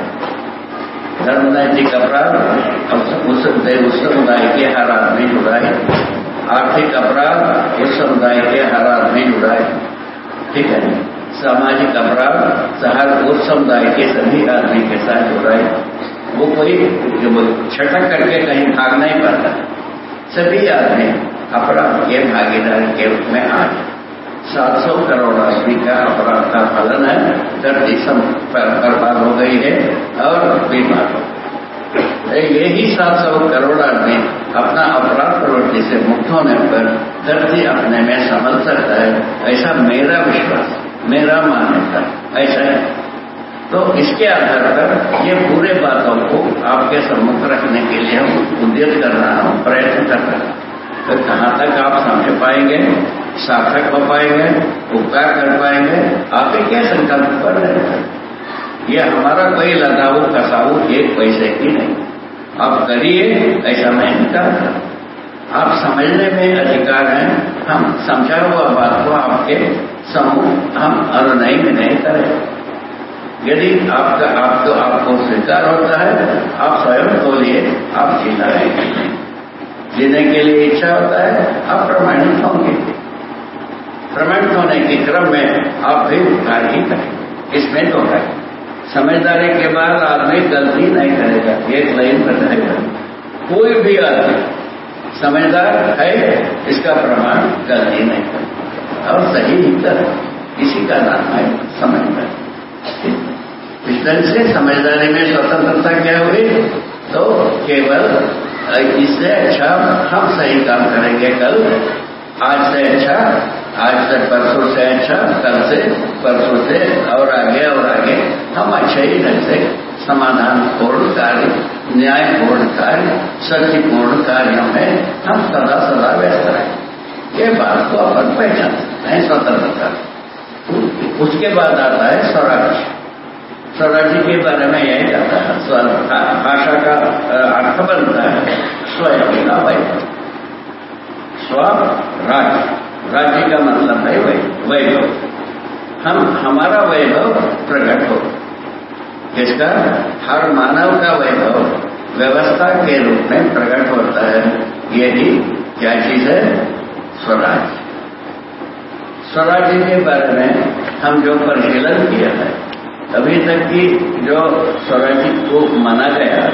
A: धर्मनैतिक अपराध उस समुदाय के हर आदमी जुड़ा है आर्थिक अपराध उस समुदाय के हर आदमी जुड़ा है ठीक है? सामाजिक अपराध हर उस समुदाय के सभी आदमी के साथ हो रहा है। वो कोई जो छटक करके कहीं भाग नहीं पाता। सभी आदमी अपराध के भागीदार के रूप में आज सात सौ करोड़ आदमी का अपराध का फलन है। धरती बर्बाद हो गई है और बीमार हो यही सात सौ करोड़ आदमी अपना अपराध प्रवृत्ति से मुक्त होने पर धरती अपने में संभल सकता है, ऐसा मेरा विश्वास मेरा मान्यता ऐसा है। तो इसके आधार पर ये पूरे बातों को आपके सम्मुख रखने के लिए हम उद्यत कर रहा हूँ, प्रयत्न कर रहा हूँ। तो कहाँ तक आप समझ पाएँगे, सार्थक हो पाएँगे, उपकार कर पाएँगे, आप क्या संकल्प कर रहे ये हमारा कोई लगाऊ कसाऊ एक पैसे की नहीं। आप करिए, ऐसा मैं नहीं करता आप समझने में अधिकार हैं, हम समझा हुआ बात को आपके समूह, हम अनुनय में नहीं करें। यदि आपका, आप तो आपको स्वीकार होता है, आप स्वयं बोलिए, आप जीना है। जीने के लिए इच्छा होता है, आप प्रमाणित होंगे। प्रमाणित होने के क्रम में आप भी उपकार ही करें। इसमें तो है। समझदारी के बाद आदमी गलती नहीं करेगा, एक लाइन बताएगा कोई भी आदमी समझदार है, इसका प्रमाण गलती नहीं करेगा और सही उत्तर इसी का नाम है समझदार। इस तरह से समझदारी में स्वतंत्रता क्या हुई? तो केवल इससे अच्छा हम सही काम करेंगे कल। आज से अच्छा आज से परसों से अच्छा कल से परसों से, और आगे और आगे। हम अच्छे ही ढंग से समाधान पूर्ण कार्य न्याय पूर्ण कार्य सत्यपूर्ण कार्यों में हम सदा सदा व्यस्त रहें। ये बात को अपन पहचान है स्वतंत्रता। उसके बाद आता है स्वराज स्वराज्य के बारे में यही कहता है भाषा का अर्थ बनता है, स्वयं का वैभव। स्वराज राज्य। का मतलब है वैभव। हम, हमारा वैभव प्रकट हो। इसका हर मानव का वैभव व्यवस्था के रूप में प्रकट होता है। यही क्या चीज़ है? स्वराज स्वराज्य के बारे में हम जो परिशीलन किया है, अभी तक की जो स्वराज्य को माना गया,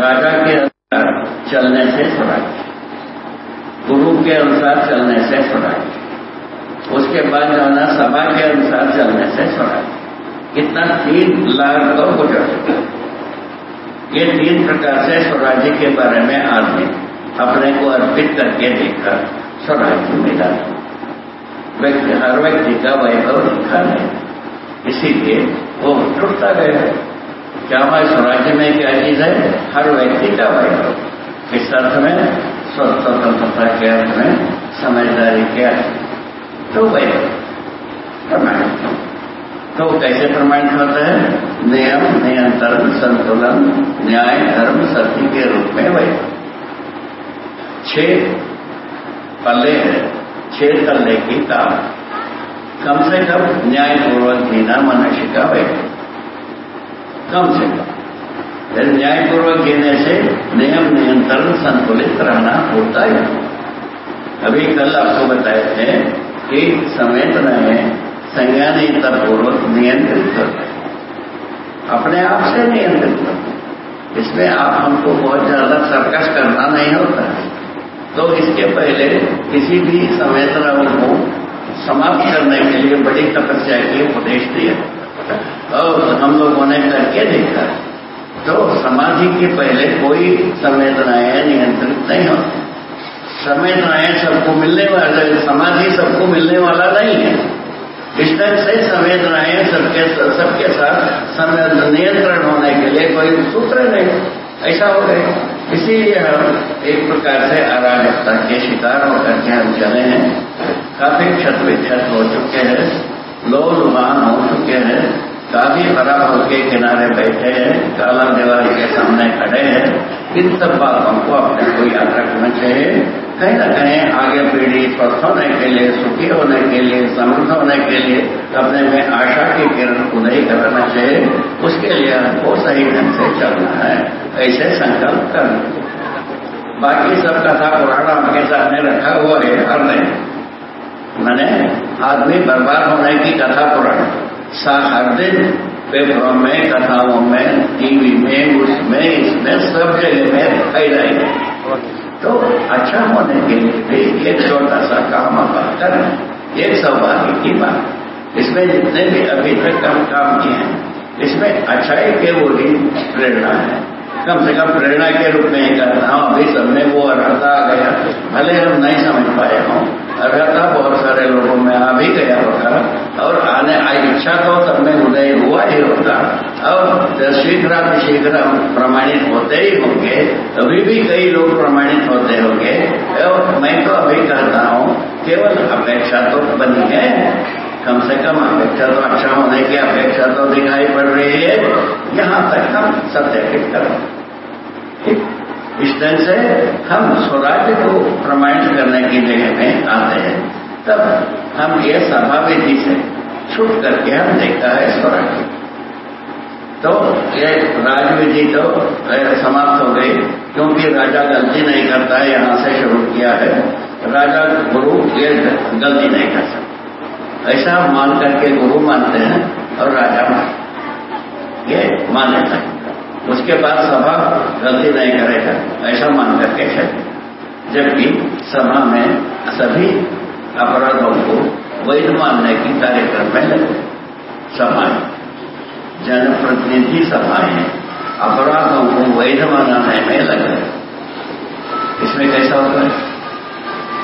A: राजा के अनुसार चलने से स्वराज्य। गुरु के अनुसार चलने से स्वराज्य उसके बाद जाना सभा के अनुसार चलने से स्वराज्य इतना तीन लाख तो गुजर चुका ये तीन प्रकार से स्वराज्य के बारे में आदमी अपने को अर्पित करके देखा स्वराज्य मिला व्यक्ति, हर व्यक्ति का वैभव दिखा नहीं इसीलिए वो टूटता गया क्या हमारे स्वराज्य में क्या चीज़ है? हर व्यक्ति का वैभव। इस अर्थ में स्वतंत्रता के अर्थ में समझदारी के अर्थ तो वैभव प्रमाणित तो कैसे प्रमाणित होता है? नियम, नियंत्रण, संतुलन, न्याय, धर्म, सत्य के रूप में वैभव छह पल्ले है। छह तल्ले की काम कम से कम न्यायपूर्वक जीना मनुष्य का वैभव कम से कम। न्यायपूर्वक जीने से नियम नियंत्रण संतुलित रहना होता है अभी कल आपको बताए थे कि समेत रहे संज्ञानिकतापूर्वक नियंत्रित करते अपने आप से नियंत्रित करते इसमें आप हमको बहुत ज़्यादा सर्कस करना नहीं होता। तो इसके पहले किसी भी संवेदनाओं को समाप्त करने के लिए बड़ी तपस्या की उपदेश दिया और हम लोगों ने करके देखा तो समाधि के पहले कोई संवेदनाएँ नियंत्रित नहीं होती। संवेदनाएँ सबको मिलने वाला समाधि सबको मिलने वाला नहीं है। इस तरह से संवेदनाएँ सबके सबके साथ नियंत्रण होने के लिए कोई सूत्र नहीं। ऐसा हो गए इसीलिए हम एक प्रकार से अराजकता के शिकार होकर के हम चले हैं। काफ़ी क्षत विक्षत हो चुके हैं। लोग लुभान हो चुके हैं। काफ़ी खराब होके किनारे बैठे हैं, काला दिवाली के सामने खड़े हैं। इन सब बातों को अपने को याद रखना चाहिए। कहीं ना कहीं आगे पीढ़ी स्वस्थ होने के लिए, सुखी होने के लिए, समृद्ध होने के लिए अपने में आशा की किरण उदय करना चाहिए। उसके लिए हमको सही ढंग से चलना है, ऐसे संकल्प करना बाकी सब कथा पुराण आपके सामने रखा हुआ है हर नहीं मैंने आदमी बर्बाद होने की कथा पुराण सा हर दिन पेपरों में, कथाओं में, टीवी में उसमें इसमें, सब जगह में फैलाई है। तो अच्छा होने के लिए एक छोटा सा काम आप करें, एक सौभाग्य की बात। इसमें जितने भी अभी तक हम काम किए हैं, इसमें अच्छाई के वो ही प्रेरणा है। कम से कम प्रेरणा के रूप में ही करना अभी सबने वो अर्हता आ गया। भले हम नहीं समझ पाए हों, अर्हता बहुत सारे लोगों में आ भी गया होगा। और आने, आई इच्छा तो सब में उदय हुआ ही होता। और शीघ्र शीघ्र प्रमाणित होते ही होंगे अभी भी कई लोग प्रमाणित होते होंगे। और मैं तो अभी कहता हूँ, केवल अपेक्षा तो बनी है। कम से कम अपेक्षा तो अच्छा होने की अपेक्षा तो दिखाई पड़ रही है। यहाँ तक हम सत्यापित करें इस तरह से हम स्वराज्य को प्रमाणित करने की जगह में आते हैं। तब हम ये सभा विधि से छूट करके हम देखता है स्वराज्य। तो ये राजविधि तो समाप्त हो गई, क्योंकि राजा गलती नहीं करता है, यहाँ से शुरू किया है। राजा गुरु ये गलती नहीं कर सकता। ऐसा मान करके गुरु मानते हैं और राजा मान ये मान लेता है उसके बाद सभा गलती नहीं करेगा, ऐसा मान करके चले जबकि सभा में सभी अपराधों को वैध मानने की कार्यक्रम लगे सभाएँ जनप्रतिनिधि सभाएँ अपराधों को वैध मानने में लगे इसमें कैसा होता है?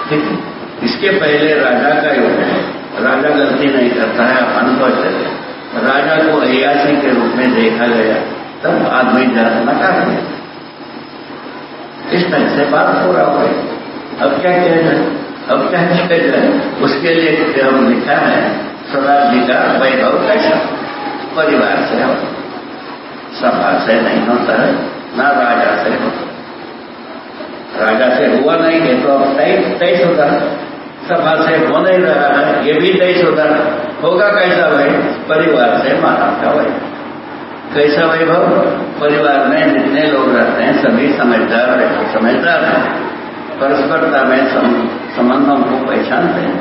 A: ठीक है। इसके पहले राजा का योग है। राजा गलती नहीं करता है को चले राजा को अयासी के रूप में देखा गया, तब आदमी जात नकार दिया इस ढंग से बात पूरा हो अब क्या किया जाए? अब क्या किया जाए? उसके लिए हम लिखा है स्वराज जी का वैभव कैसा? परिवार से हो। सभा से नहीं होता है, ना राजा से होता। राजा से हुआ नहीं है तो अब तेईस तेईस होता सभा से हो नहीं रहा है, ये भी तेईस होता होगा कैसा भाई? परिवार से माता का वैभव कैसा वैभव परिवार में जितने लोग रहते हैं, सभी समझदार रहते समझदार हैं। परस्परता में संबंधों को पहचानते हैं,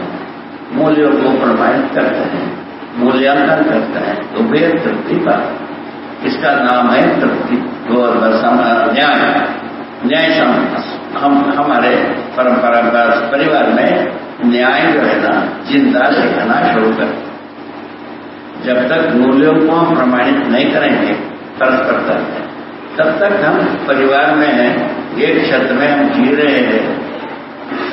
A: मूल्यों को प्रमाणित करते हैं, मूल्यांकन करते हैं तो वे तृप्ति का इसका नाम है तृप्ति न्याय। न्याय हम, हमारे परंपरा परिवार में न्याय जो है ना ज़िंदा देखना शुरू कर। जब तक मूल्यों को हम प्रमाणित नहीं करेंगे परस्परता तब तक हम परिवार में हैं, एक छत में हम जी रहे हैं।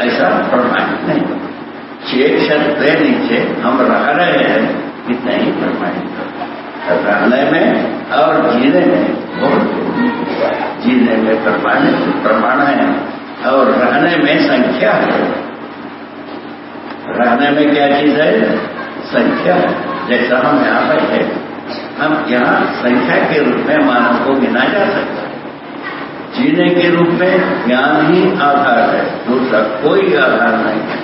A: ऐसा प्रमाणित नहीं। एक छत के नीचे हम रह रहे हैं, इतना ही प्रमाणित रहने में और जीने में बहुत जीने में प्रमाणित, प्रमाण है। और रहने में संख्या है। रहने में क्या चीज़ है? संख्या। जैसा हम यहाँ बैठे हम यहाँ संख्या के रूप में मानव को गिना जा सकता है। जीने के रूप में ज्ञान ही आधार है। दूसरा कोई आधार नहीं है।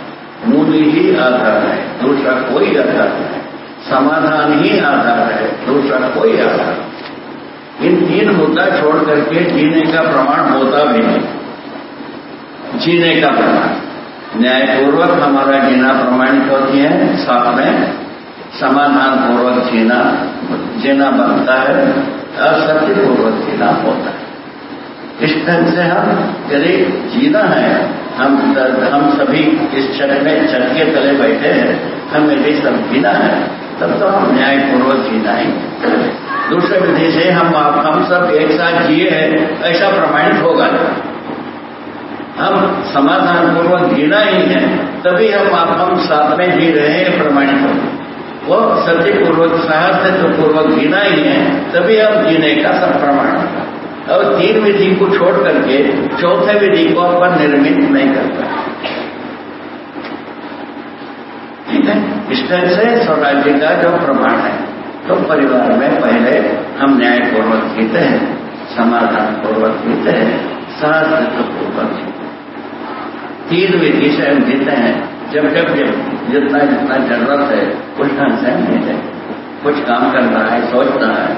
A: मूल्य ही आधार है। दूसरा कोई आधार नहीं समाधान ही आधार है। दूसरा कोई आधार इन तीन मुद्दा छोड़ करके जीने का प्रमाण होता भी नहीं। जीने का प्रमाण। न्यायपूर्वक हमारा जीना प्रमाणित होती है, साथ में समाधान पूर्वक जीना जीना बनता है और सत्यपूर्वक जीना होता है। इस ढंग से हम यदि जीना है, हम हम सभी इस छत में छत के तले बैठे हैं, हम यदि सब जीना है, तब तो हम न्यायपूर्वक जीना ही। दूसरे विधि से हम हम सब एक साथ जिए हैं, ऐसा प्रमाणित होगा। हम समाधान पूर्वक जीना ही है, तभी हम आप हम साथ में जी रहे हैं प्रमाणित वो सत्यपूर्वक साहस पूर्वक जीना ही है, तभी हम जीने का सब प्रमाण और तीन विधि को छोड़ करके चौथे विधि को अपन निर्मित नहीं करता ठीक है? इस तरह से स्वराज्य का जो प्रमाण है तो परिवार में पहले हम न्यायपूर्वक जीते हैं समाधान पूर्वक जीते हैं सहस्त्र पूर्वक जीते तीन विधि से हम जीते हैं। जब जब जब जितना जितना ज़रूरत है ढंग से हम जीते कुछ काम करना है, सोचना है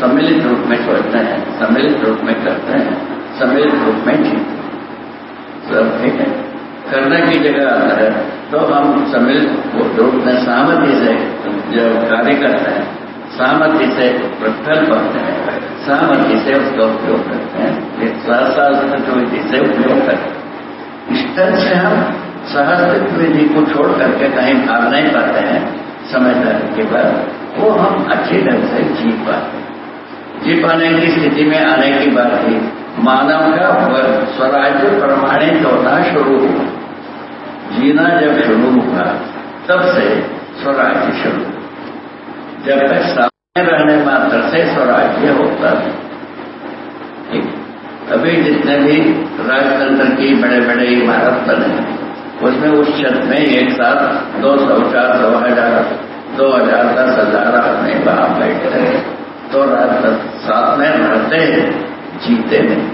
A: सम्मिलित रूप में सोचते हैं, सम्मिलित रूप में करते हैं, सम्मिलित रूप में जीते सब ठीक है। करने की जगह आता है तो हम सम्मिलित रूप में सहमति से जब कार्य करते हैं सहमति से प्रकल्प करते हैं सहमति से उसका उपयोग करते हैं। सहस्त्र विधि से उपयोग करते हैं। तरह से हम सहस्त्र विधि को छोड़ करके कहीं भाग नहीं पाते हैं समझदारी के बाद, वो हम अच्छे ढंग से जी पाते जी पाने की स्थिति में आने की बात थी, मानव का स्वराज्य प्रमाणित होना शुरू हुआ। जीना जब शुरू हुआ, तब से स्वराज्य शुरू जब तक सामने रहने मात्र से स्वराज्य होता है ठीक अभी जितने भी राजतंत्र की बड़े बड़े इमारत बने उसमें उस छत में एक साथ दो सौ चार सौ हज़ार दो हज़ार दस हज़ार आदमी वहाँ बैठे रहे। तो रात साथ में रहते जीते नहीं।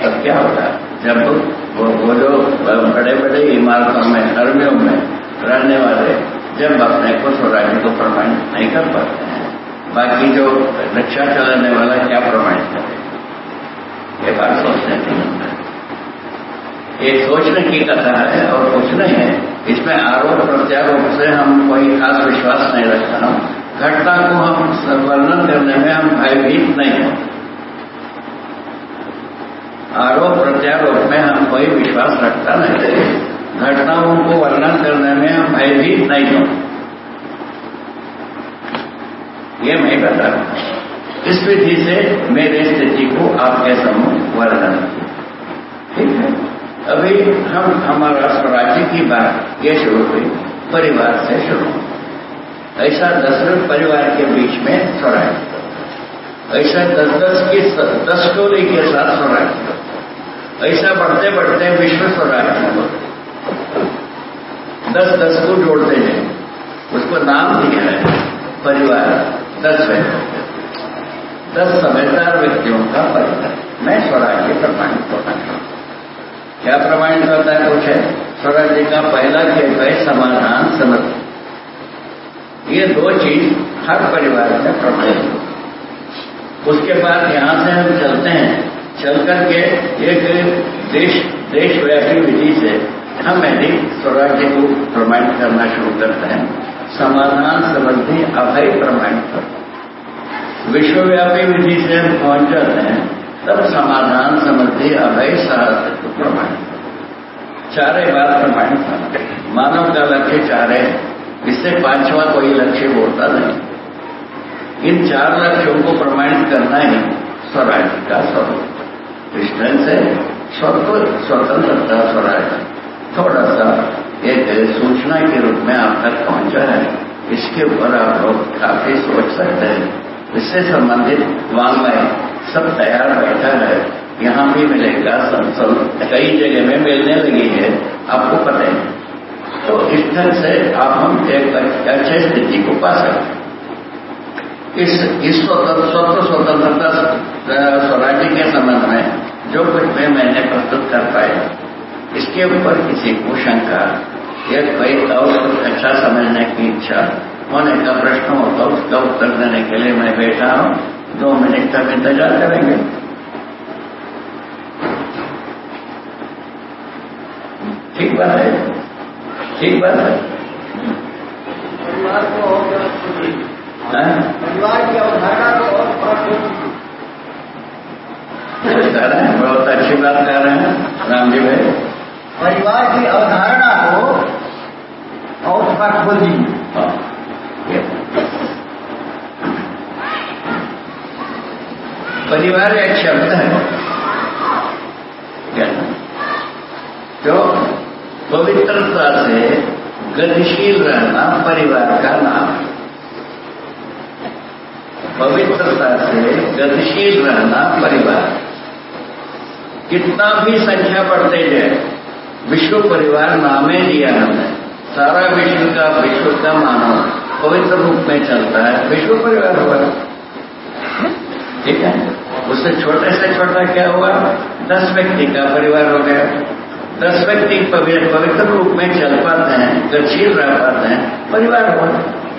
A: तब क्या होता जब वो, वो जो बड़े बड़े इमारतों में अर्मियों में रहने वाले जब अपने को स्वराज्य को प्रमाणित नहीं कर पाते हैं बाकी जो रक्षा चलाने वाला क्या प्रमाणित करे ये बात सोचने की ये सोचने की कथा है और कुछ नहीं है। इसमें आरोप प्रत्यारोप से हम कोई खास विश्वास नहीं रखता हूँ घटना को हम वर्णन करने में हम भयभीत नहीं हो आरोप प्रत्यारोप में हम कोई विश्वास रखता नहीं। घटनाओं को वर्णन करने में हम भयभीत नहीं हो ये मैं बता इस विधि से मेरे स्थिति को आपके समूह वर्णन। ठीक है? अभी हम, हमारा स्वराज्य की बात ये शुरू हुई, परिवार से शुरू। ऐसा दशरथ परिवार के बीच में स्वराज्य। ऐसा दस दस की दस टोली के साथ स्वराज्य। ऐसा बढ़ते बढ़ते विश्व स्वराज्य दस दस को जोड़ते हैं। उसको नाम दिया है, परिवार दस व्यक्ति दस समझदार व्यक्तियों का परिवार मैं स्वराज्य प्रमाणित होना चाहूँ क्या प्रमाणित होता है कुछ? है स्वराज्य का पहला खेल है समाधान समर्थ ये दो चीज़ हर परिवार में प्रमाणित हो। उसके बाद यहाँ से हम चलते हैं। चल करके एक देश, देशव्यापी विधि से हम यदि स्वराज्य को प्रमाणित करना शुरू करते हैं। समाधान संबंधी अभय प्रमाणित करते विश्वव्यापी विधि से हम पहुँच जाते हैं, तब समाधान संबंधी अभय साहस प्रमाणित चारे बात प्रमाणित मानव का लक्ष्य चार है। इससे पांचवा कोई लक्ष्य होता नहीं। इन चार लक्ष्यों को प्रमाणित करना ही स्वराज्य का स्वरूप। डिस्टेंस है स्वतंत्रता स्वराज थोड़ा सा एक सूचना के रूप में आप तक पहुँचा है। इसके ऊपर आप लोग काफ़ी सोच सकते हैं। इससे संबंधित वांग्मय सब तैयार बैठा है। यहाँ भी मिलेगा सब कई जगह में मिलने लगी है, आपको पता है। तो इस ढंग से आप हम एक अच्छे स्थिति को पा सकते इस इस स्वतंत्र स्वतंत्रता स्वराज्य के संबंध में जो कुछ भी मैंने प्रस्तुत कर पाया, इसके ऊपर किसी को शंका या कोई और अच्छा समझने की इच्छा होने का प्रश्न हो तो उसका उत्तर देने के लिए मैं बैठा हूँ। दो मिनट तक इंतज़ार करेंगे। ठीक बात है? ठीक बात है?
B: परिवार को परिवार की अवधारणा को और
A: कह रहे हैं बहुत अच्छी बात कह रहे हैं राम जी भाई।
B: परिवार की अवधारणा को और खोल दीजिए
A: परिवार एक शब्द है क्या? जो पवित्रता से गतिशील रहना परिवार का नाम पवित्रता से गतिशील रहना परिवार। कितना भी संख्या बढ़ते जाए, विश्व परिवार नामे दिया हमने सारा विश्व का विश्व का मानव पवित्र रूप में चलता है, विश्व परिवार हुआ ठीक है? उससे छोटे से छोटा क्या हुआ दस व्यक्ति का परिवार हो गया। दस व्यक्ति पवित्र रूप में चल पाते हैं गतिशील रह पाते हैं, परिवार हुआ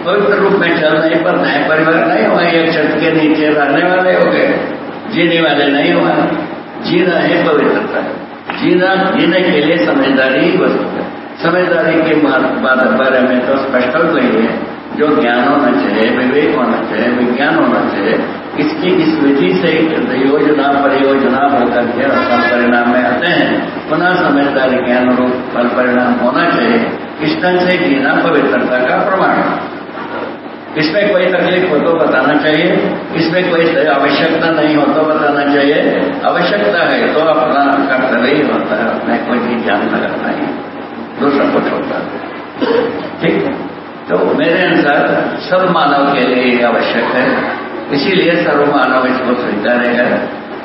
A: पवित्र रूप में चल नहीं पाते हैं, परिवार नहीं हुआ एक छत के नीचे रहने वाले हो गए। जीने वाले नहीं हुआ जीना है पवित्रता। जीना, जीने के लिए समझदारी ही वस्तु है। समझदारी के बारे में तो स्पष्ट नहीं है। जो ज्ञान होना चाहिए विवेक होना चाहिए विज्ञान होना चाहिए इसकी इस विधि से योजना परियोजना होकर के फल परिणाम में आते हैं। पुनः समझदारी के अनुरूप फल परिणाम होना चाहिए। इस ढंग से जीना पवित्रता का प्रमाण। इसमें कोई तकलीफ़ हो तो बताना चाहिए। इसमें कोई आवश्यकता नहीं हो तो बताना चाहिए। आवश्यकता है तो अपना कर्तव्य ही होता है। अपने कोई भी ध्यान लगाना ही। दूसरा कुछ होता है। ठीक है? तो मेरे अनुसार सब मानव के लिए आवश्यक है। इसीलिए सर्व मानव इसको स्वीकारेगा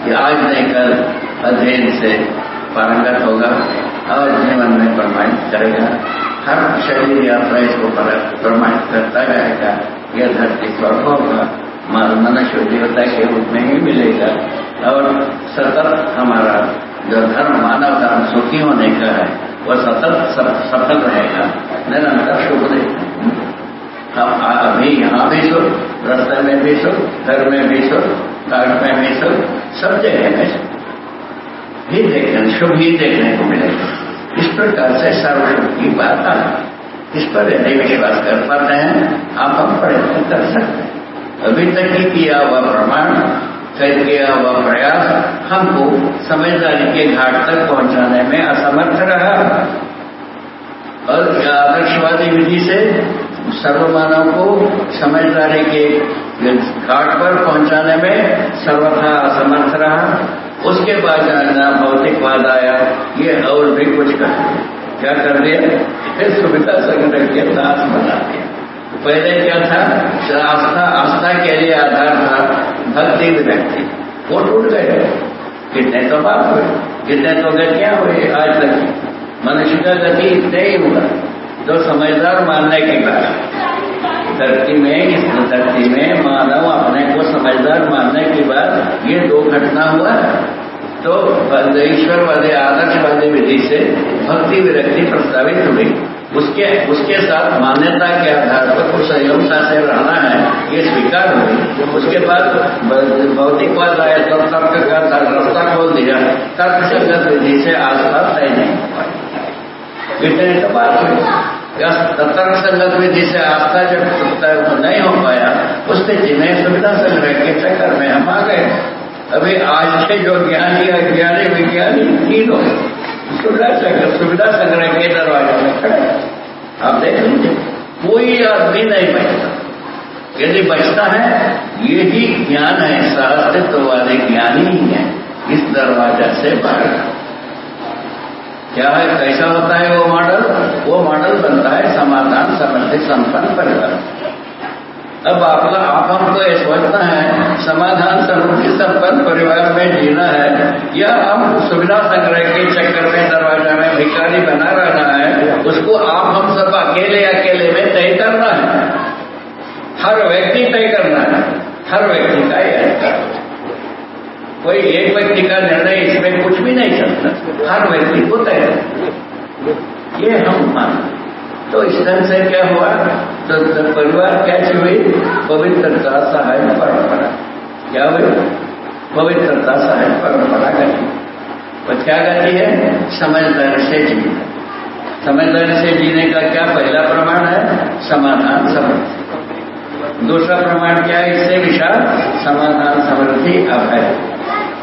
A: कि आज नहीं, कल अध्ययन से पारंगत होगा और जीवन में प्रमाणित करेगा। हर शरीर यात्रा इसको प्रमाणित करता रहेगा। यह धरती पर होगा। मनुष्य देवता के रूप में ही मिलेगा। और सतत हमारा जो धर्म, मानव धर्म सुखी होने का है, वह सतत सफल रहेगा। निरंतर शुभ देगा हम अभी यहाँ भी सुख, रास्ते में भी सुख, घर में भी सुख कार्ड में भी सुख, सब जगह में सुख। ही देखने, शुभ ही देखने को मिलेगा। इस प्रकार से सर्वसुख की बात आ इस पर यदि विश्वास कर पाते हैं, आप हम प्रयत्न कर सकते हैं। अभी तक ही किया हुआ प्रमाण कर किया हुआ प्रयास, हमको समझदारी के घाट तक पहुँचाने में असमर्थ रहा। और आदर्शवादी विधि से सर्वमानव को समझदारी के घाट पर पहुँचाने में सर्वथा असमर्थ रहा। उसके बाद जानना भौतिकवाद आया। ये और भी कुछ कहा क्या कर दिया? फिर सुविधा संग्रह के दास बना दिया। पहले क्या था? आस्था आस्था के लिए आधार था। भक्ति व्यक्ति वो टूट गए। कितने तो बात हुए। कितने तो गतियाँ हुई। आज तक। मनुष्य का गति इतने ही हुआ। जो समझदार मानने की बात। धरती में, इस धरती में मानव अपने को समझदार मानने के बाद ये दो घटना हुआ। तो ईश्वरवादी आदर्शवादी विधि से भक्ति विरक्ति प्रस्तावित हुई। उसके उसके साथ मान्यता के आधार पर कुछ संयमता से रहना है, ये स्वीकार हुई। उसके बाद भौतिकवाद आया तो तर्क का रास्ता खोल दिया। तर्क संगत विधि से आस्था तय नहीं हो पाई इतने तो बात हुई तर्क संगत में जिसे आस्था जब छूटता है वो नहीं हो पाया उस जिन्हें सुविधा संग्रह के चक्कर में हम आ गए। अभी आज के जो ज्ञानी अज्ञानी विज्ञानी तीनों सुविधा संग्रह सुविधा संग्रह के दरवाजे में खड़े। आप देख लीजिए, कोई आदमी नहीं बचता। यदि बचता है, ये यही ज्ञान है सहस्तित्व वाले ज्ञानी ही है, इस दरवाज़ा से बाहर। क्या है? कैसा होता है वो मॉडल वो मॉडल बनता है समाधान समृद्धि संपन्न परिवार अब आप आप हमको ये सोचना है, समाधान समृद्धि संपन्न परिवार में जीना है। या हम सुविधा संग्रह के चक्कर में, दरवाज़ा में भिखारी बना रहना है, उसको आप हम सब अकेले अकेले में तय करना है। हर व्यक्ति तय करना है। हर व्यक्ति का यह कोई एक व्यक्ति का निर्णय इसमें कुछ भी नहीं सकता हर व्यक्ति को तय ये हम मान तो इस ढंग से क्या हुआ? तो, परिवार कैसी हुई पवित्रता सहाय परंपरा। क्या हुई? पवित्रता सहाय परंपरा गति वो क्या गति है? समझदारी से जीना। समझदारी से जीने का क्या पहला प्रमाण है? समाधान समृद्धि दूसरा प्रमाण क्या है? इससे विशाल समाधान समृद्धि अभय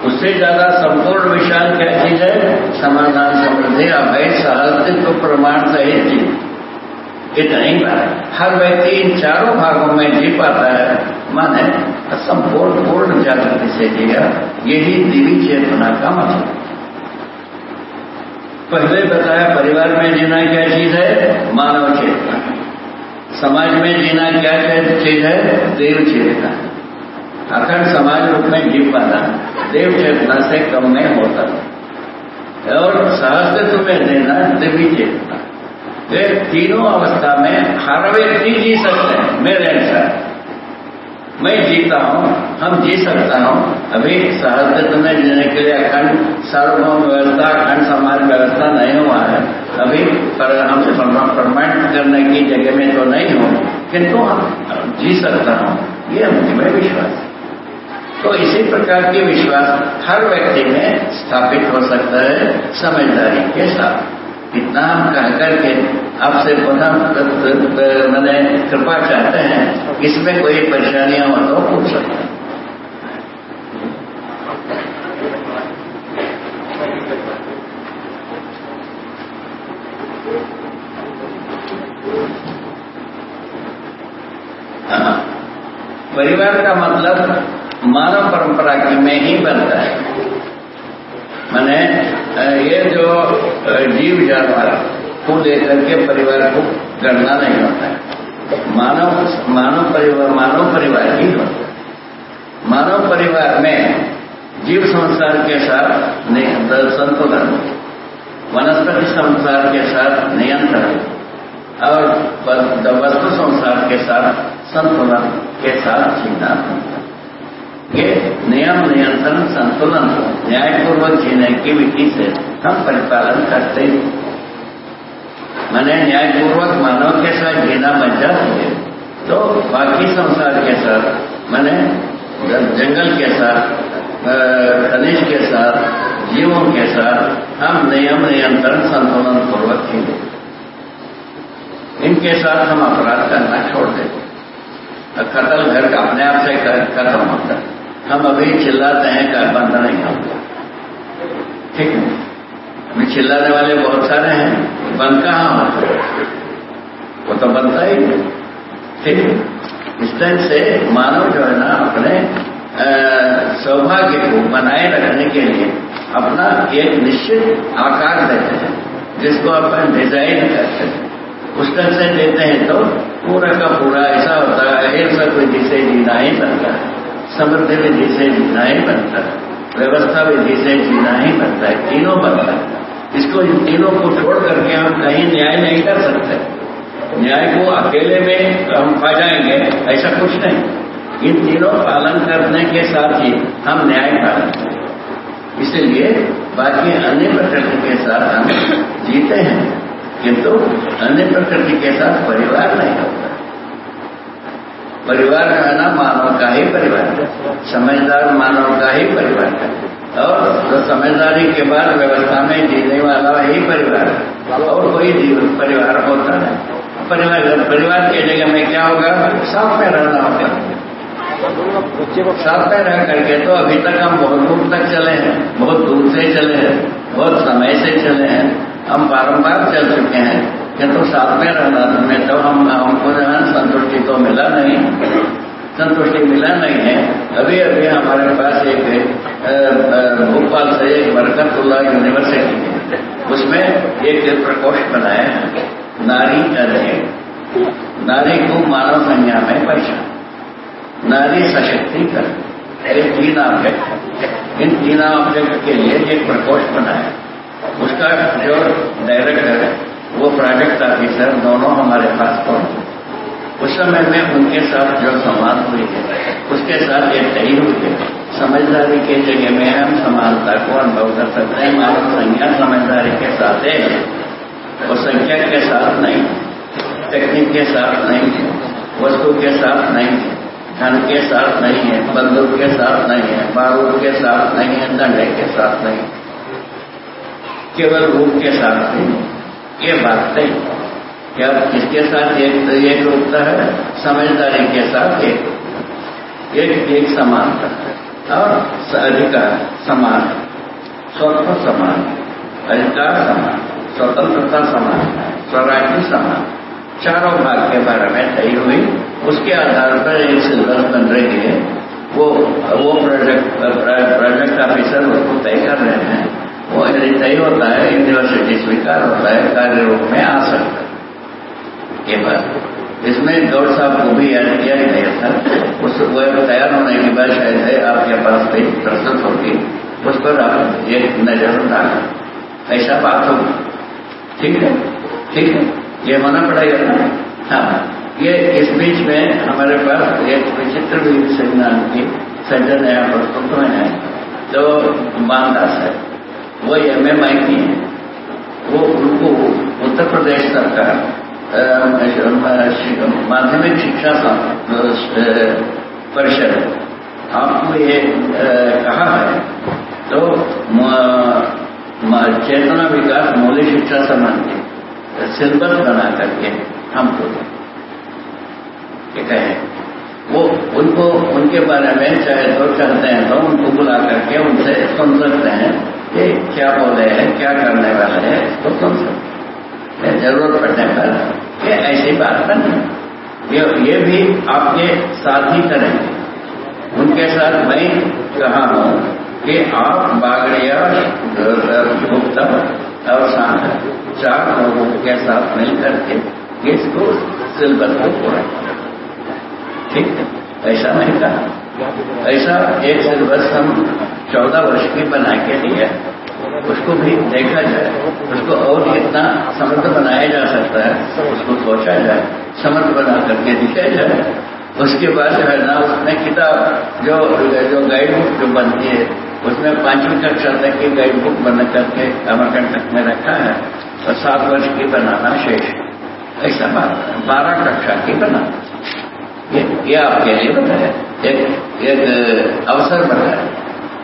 A: उससे ज़्यादा संपूर्ण विशाल क्या चीज़ है? समाधान समृद्धि अभय सहस्तित्व प्रमाण सहित चीज़ इतना ही बात हर व्यक्ति इन चारों भागों में जी पाता है। माने संपूर्ण पूर्ण जागृति से जिया। यही दिवी चेतना का मतलब। पहले बताया परिवार में जीना क्या चीज़ है? मानव चेतना। समाज में जीना क्या चीज़ है? देव चेतना। अखंड समाज रूप में जीव पाना। देव चेतना से कम नहीं होता। और सहस्तित्व में देना देवी चेतना। वे तीनों अवस्था में हर व्यक्ति जी सकते हैं। मेरे अनुसार। मैं जीता हूँ, हम जी सकता हूँ। अभी सहस्तित्व में जीने के लिए अखंड सार्वभौम व्यवस्था, अखंड समाज व्यवस्था नहीं हुआ है। अभी पर हम प्रमाणित करने की जगह में तो नहीं हो, किंतु हम जी सकता हूँ। ये मुझमें विश्वास। तो इसी प्रकार के विश्वास हर व्यक्ति में स्थापित हो सकता है समझदारी के साथ। इतना कह करके आपसे पुनः मैंने कृपा चाहते हैं इसमें कोई परेशानियाँ हो तो पूछ सकते हैं। हाँ, परिवार का मतलब मानव परंपरा में ही बनता है। मैंने ये जो जीव जानवर को लेकर के परिवार को गणना नहीं होता है। मानव मानव परिवार मानव परिवार ही होता है। मानव परिवार में जीव संसार के साथ संतुलन वनस्पति संसार के साथ नियंत्रण और वस्तु संसार के साथ संतुलन के साथ जीना ये नियम नियंत्रण संतुलन न्यायपूर्वक जीने की विधि से हम परिपालन करते हैं। मैंने न्यायपूर्वक मानव के साथ जीना जाती है। तो बाकी संसार के साथ, मैंने जंगल के साथ खनिज के साथ, जीवों के साथ हम नियम नियंत्रण संतुलन पूर्वक जीते। इनके साथ हम अपराध करना छोड़ देते कतल घर का अपने आप से खत्म होता है। हम अभी चिल्लाते हैं कि बंद नहीं होता ठीक है? अभी चिल्लाने वाले बहुत सारे हैं, बंद कहाँ होता वो तो बनता ही ठीक है? इस तरह से मानव जो है ना, अपने सौभाग्य को बनाए रखने के लिए अपना एक निश्चित आकार देते हैं, जिसको अपन डिज़ाइन करते हैं। उस तरह से देते हैं तो पूरा का पूरा ऐसा होता है, ऐसा कोई जिसे जीना ही बनता है समृद्धि विधि से जीना ही बनता है, व्यवस्था विधि से जीना ही बनता है, तीनों बनता है। इसको इन तीनों को छोड़ करके हम कहीं न्याय नहीं कर सकते। न्याय को अकेले में हम पा जाएँगे, ऐसा कुछ नहीं। इन तीनों पालन करने के साथ ही हम न्याय पालन करें। इसलिए बाकी अन्य प्रकृति के साथ हम जीते हैं, किंतु अन्य प्रकृति के साथ परिवार नहीं होता। परिवार का है ना मानव का ही परिवार है। समझदार मानव का ही परिवार है। और तो समझदारी के बाद व्यवस्था में जीने वाला ही परिवार है। और कोई जीवन परिवार होता है परिवार परिवार की जगह में क्या होगा? साथ में रहना होगा। साथ में रह करके तो अभी तक हम बहुत दूर तक चले हैं। बहुत दूर से चले हैं। बहुत समय से चले हैं। हम बारम्बार चल चुके हैं। किंतु साथ में रहना में तो हम हमको जो है संतुष्टि तो मिला नहीं। संतुष्टि मिला नहीं है। अभी अभी हमारे पास एक भोपाल से एक बरकतुल्ला यूनिवर्सिटी है। उसमें एक प्रकोष्ठ बनाया है। नारी अध्ययन नारी को मानव संज्ञा में पहचान। नारी सशक्तिकरण ये तीन ऑब्जेक्ट इन तीन ऑब्जेक्ट के लिए एक प्रकोष्ठ बनाया उसका जो डायरेक्टर वो प्रोजेक्ट ऑफिसर दोनों हमारे पास पहुँचे। उस समय में उनके साथ जो संवाद हुई है उसके साथ ये तय हुई है समझदारी के जगह में हम समानता को अनुभव कर सकते हैं मानव संज्ञा समझदारी के साथ है। और संख्या के साथ नहीं टेक्निक के साथ नहीं है वस्तु के साथ नहीं है धन के साथ नहीं है, बंदूक के साथ नहीं है, बारूद के साथ नहीं है दंडे के साथ नहीं, केवल रूप के साथ नहीं ये बात नहीं। किसके साथ एक एक रूपता है? समझदारी के साथ एक एक एक समानता है। और अधिकार समान है। स्वत्व समान अधिकार समान स्वतंत्रता समान स्वराज्य समान चारों भाग के बारे में तय हुई। उसके आधार पर एक सिलेबस बन रही है वो वो प्रोजेक्ट प्रोजेक्ट ऑफिसर उसको तय कर रहे हैं। वो तय होता है यूनिवर्सिटी स्वीकार होता है, कार्य रूप में आ सकता है ये बात। इसमें गौर साहब को भी याद किया ही गया था। उस वो तैयार होने के बाद शायद है आपके पास कोई प्रस्तुत होगी। उस पर आप एक नज़र डालें। ऐसा बात होगी। ठीक है? ठीक है? ये होना पड़ेगा ना? हाँ। ये इस बीच में हमारे पास एक विचित्र भी संज्ञान की सज्जन है प्रस्तुत में है, जो मानदास है। वो एम एम आई की है। वो उनको उत्तर प्रदेश सरकार माध्यमिक शिक्षा परिषद, आपको ये कहा है? तो चेतना विकास मौलिक शिक्षा संबंधी सिलेबस बना करके हमको ये कहें। वो उनको उनके बारे में चाहे तो चाहते हैं तो उनको बुला करके उनसे सुन सकते हैं कि क्या बोले हैं क्या करने वाले हैं तो सुन सकते हैं ज़रूरत पड़ने पर ये ऐसी बात नहीं। ये, ये भी आपके साथ ही करेंगे। उनके साथ मैं कहा हूँ कि आप बागड़िया गुप्ता और शांत चार लोगों के साथ मिलकर के इसको सिलेबस को पूरा ठीक ऐसा नहीं कहा ऐसा एक सिलेबस हम चौदह वर्ष की बना के लिया उसको भी देखा जाए, उसको और कितना समर्थ बनाया जा सकता है, उसको सोचा जाए, समर्थ बना करके दिखाया जाए। उसके बाद जो है ना, उसमें किताब, जो जो गाइड बुक जो बनती है, उसमें पांचवी कक्षा तक की गाइड बुक बना करके अमरकंटक में रखा है और सात वर्ष की बनाना शेष ऐसा बात बारह कक्षा की बनाना ये, ये आपके लिए बताया एक एक अवसर बताया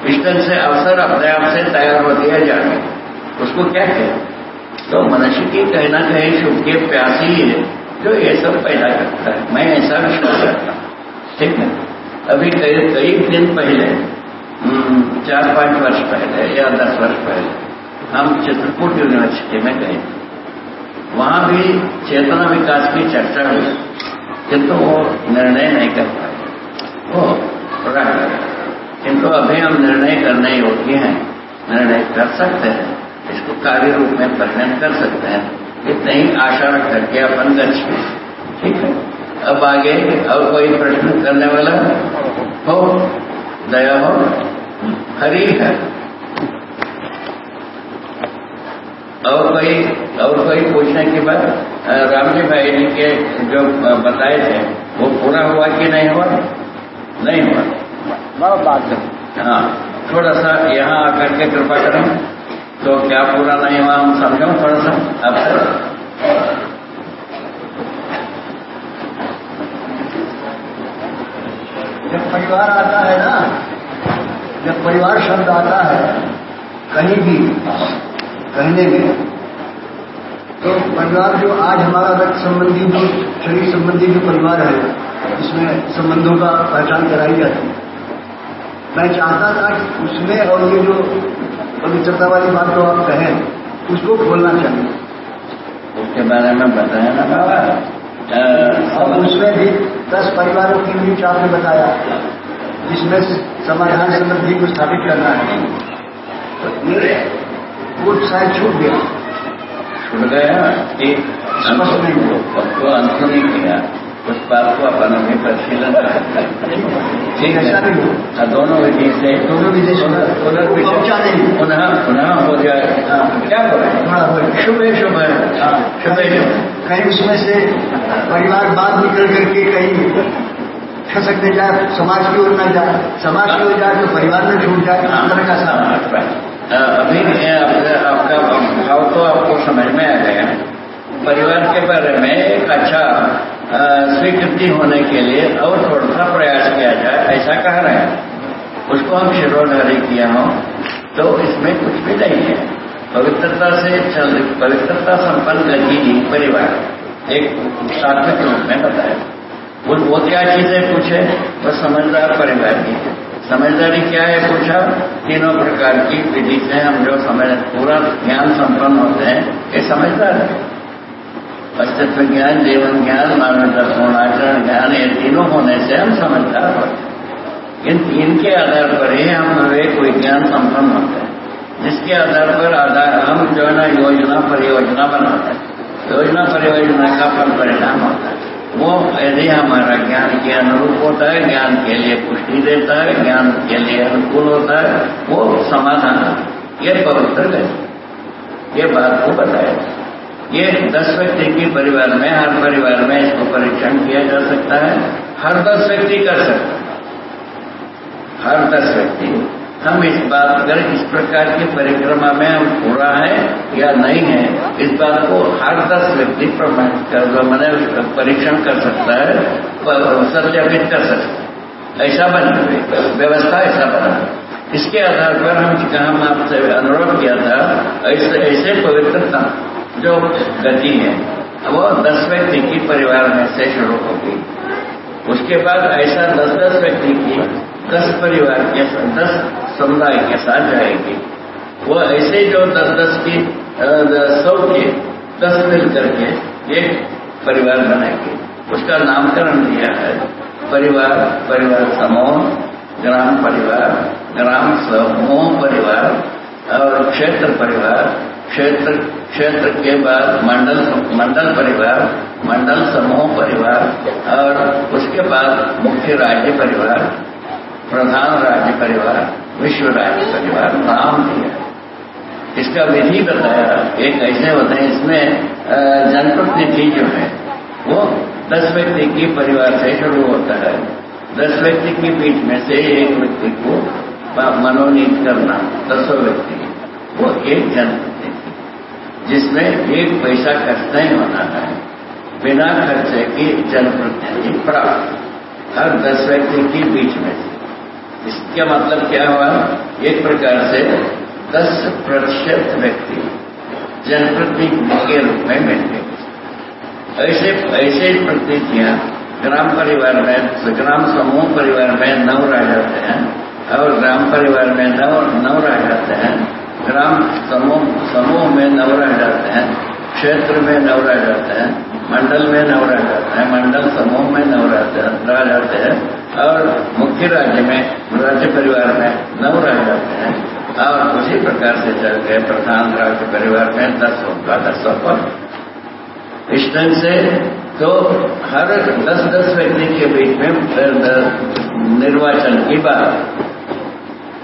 A: इस से अवसर अपने आप से तैयार हो दिया जाए। उसको क्या कहें तो मनुष्य की कहीं ना कहीं शुभ के प्यासी है जो ये सब पैदा करता है। मैं ऐसा विश्वास करता ठीक है? अभी कई कई दिन पहले हम्म, चार पाँच वर्ष पहले या दस वर्ष पहले हम चित्रकूट यूनिवर्सिटी में गए। वहाँ भी चेतना विकास की चर्चा हुई। किंतु वो निर्णय नहीं कर पाए। वो रह किंतु अभी हम निर्णय करने योग्य हैं, निर्णय कर सकते हैं, इसको कार्य रूप में परिणत कर सकते हैं। इतने ही आशा रख करके अपन गच्छे ठीक है? अब आगे और कोई प्रश्न करने वाला हो? दया हो? हरी है। और कोई और कोई पूछने की बात रामजी भाई जी के जो बताए थे वो पूरा हुआ कि नहीं हुआ? नहीं हुआ।
B: बात
A: हाँ। थोड़ा सा यहाँ आकर के कृपा करें तो क्या पूरा नहीं हुआ हम समझो थोड़ा सा अब
B: जब परिवार आता है ना जब परिवार शब्द आता है कहीं भी कहने में। तो परिवार जो आज हमारा रक्त संबंधी जो शरीर संबंधी जो परिवार है इसमें संबंधों का पहचान कराई जाती है। मैं चाहता था कि उसमें और ये जो पवित्रता वाली बात जो आप कहें उसको खोलना चाहिए।
A: उसके बारे में बताया ना बाबा।
B: और उसमें भी दस परिवारों की भी आपने बताया जिसमें समाधान समृद्धि को स्थापित करना है। तो ये वो शायद छूट गया।
A: छूट गया एक
B: स्पष्ट नहीं हुआ।
A: अंत नहीं किया उस बात को अपन अभी परिशीलन ठीक है।
B: ऐसा नहीं हो
A: हाँ, दोनों विधि से
B: दोनों विधि से।
A: पुनः पुनः हो जाए।
B: हाँ।
A: क्या बोले
B: हो?
A: शुभ है शुभ है। शुभ है शुभ
B: कहीं उसमें से परिवार बात निकल करके कहीं खसकने जाए समाज की ओर न जाए। समाज की ओर जाए तो परिवार में छूट जाए। तरह का सामना
A: अभी आपका भाव तो आपको समझ में आ गया परिवार के बारे में एक अच्छा स्वीकृति होने के लिए और थोड़ा सा प्रयास किया जाए ऐसा कह रहे हैं उसको हम शिरोधारी किया हो तो इसमें कुछ भी नहीं है पवित्रता से चल पवित्रता संपन्न ही परिवार एक सात्विक रूप में बताया वो क्या चीज़ें पूछे वह समझदार परिवार की है समझदारी क्या है पूछा? तीनों प्रकार की विधि से हम जो समझ पूरा ज्ञान संपन्न होते हैं। ये समझदार है। अस्तित्व ज्ञान, जीवन ज्ञान मानव दर्शन आचरण ज्ञान, ये तीनों होने से हम समझदार होते हैं। इन तीन के आधार पर ही हम विवेक विज्ञान संपन्न होते हैं। जिसके आधार पर आधार हम जो है ना योजना परियोजना बनाते हैं। योजना परियोजना का फल परिणाम होता है। वो यदि हमारा ज्ञान के अनुरूप होता है, ज्ञान के लिए पुष्टि देता है, ज्ञान के लिए अनुकूल होता है, वो समाधान ये पवित्र गति ये बात को बताया। ये दस व्यक्ति की परिवार में, हर परिवार में इसको परीक्षण किया जा सकता है। हर दस व्यक्ति कर सकता हैं। हर दस व्यक्ति। हम इस बात अगर इस प्रकार की परिक्रमा में हो रहा है या नहीं है, इस बात को हर दस व्यक्ति मैंने परीक्षण कर सकता है सत्यापित कर सकता है। ऐसा बना, व्यवस्था ऐसा बना। इसके आधार पर हम हम आपसे अनुरोध किया था, ऐसे ऐसे पवित्रता जो गति है। वो दस व्यक्ति की परिवार में से शुरू होगी उसके बाद ऐसा दस दस व्यक्ति की, दस परिवार के, दस समुदाय के साथ जाएगी। वो ऐसे जो दस दस की सौ के, दस मिल करके एक परिवार बनाएगी। उसका नामकरण दिया है, परिवार परिवार समूह, ग्राम परिवार, ग्राम समूह परिवार और क्षेत्र परिवार। क्षेत्र क्षेत्र के बाद मंडल मंडल परिवार, मंडल समूह परिवार और उसके बाद मुख्य राज्य परिवार, प्रधान राज्य परिवार। विश्व राज्य परिवार नाम दिया इसका विधि बताया, एक ऐसे होते हैं इसमें जनप्रतिनिधि जो है, वो दस व्यक्ति की परिवार से शुरू होता है। दस व्यक्ति के बीच में से एक व्यक्ति को मनोनीत करना, दसों व्यक्ति। वो एक जनप्रतिनिधि जिसमें एक पैसा खर्च नहीं होना है। बिना खर्चे की जनप्रतिनिधि प्राप्त। हर दस व्यक्ति के बीच में से। इसका मतलब क्या हुआ? एक प्रकार से दस प्रतिशत व्यक्ति जनप्रतिनिधि के रूप में मिलते ऐसे ऐसे प्रतिनिधियाँ ग्राम परिवार में, ग्राम समूह परिवार में नव रह जाते हैं और ग्राम परिवार में नव नव रह जाते हैं। ग्राम समूह समूह में नव रह जाते हैं। क्षेत्र में नव रह जाते हैं। मंडल में नव रह जाते हैं। मंडल समूह में नव रह जाते हैं। और मुख्य राज्य में, राज्य परिवार में नौ रह जाते हैं। और उसी प्रकार से चल गए प्रधान राज्य परिवार में दस होगा दस पर इस ढंग से तो हर दस दस व्यक्ति के बीच में निर्वाचन की बात।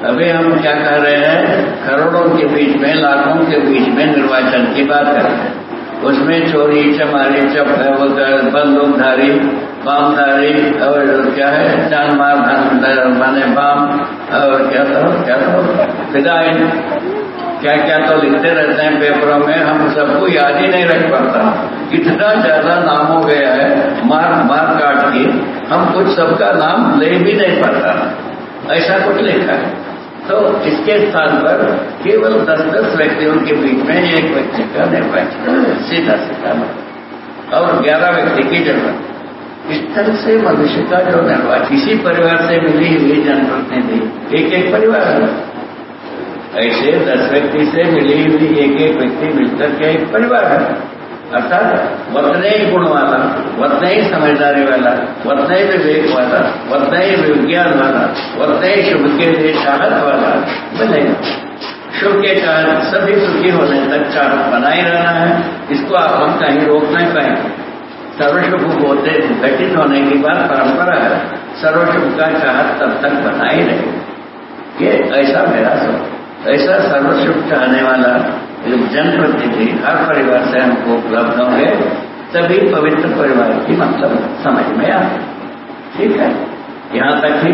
A: अभी हम क्या कह रहे हैं? करोड़ों के बीच में, लाखों के बीच में निर्वाचन की बात कर रहे हैं। उसमें चोरी, चमारी चप है वो बंदूकधारी बामधारी और क्या है? चाँद मार माने बाम, और क्या तो क्या तो? फिदाइन क्या क्या तो लिखते रहते हैं पेपरों में, हम सबको याद ही नहीं रख पाता। इतना ज़्यादा नाम हो गया है, मार मार काट के, हम कुछ सबका नाम ले भी नहीं पाता। ऐसा कुछ लिखा है। तो इसके स्थान पर केवल दस दस व्यक्तियों के बीच में एक व्यक्ति का निर्वाचन सीधा सीधा और ग्यारह व्यक्ति की ज़रूरत इस तरह से मनुष्य का जो निर्वाचन इसी परिवार से मिली हुई जनप्रतिनिधि एक एक परिवार है ऐसे दस व्यक्ति से मिली हुई एक एक व्यक्ति मिलकर के एक परिवार है अर्थात उतने ही गुण वाला उतने ही समझदारी वाला उतने ही विवेक वाला उतने ही विज्ञान वाला उतने ही शुभ के लिए चाहत वाला बनेगा शुभ के कारण सभी सुखी होने तक चाहत बना ही रहना है, इसको आप हम कहीं रोक नहीं पाएँगे। सर्वशुभ होते, घटित होने की बात परंपरा है, सर्वशुभ का चाहत तब तक बना ही रहे। ये ऐसा मेरा सब ऐसा सर्वशुभ चाहने वाला जनप्रतिनिधि हर परिवार से हमको उपलब्ध होंगे, तभी पवित्र परिवार की मतलब समझ में आए ठीक है? यहाँ तक ही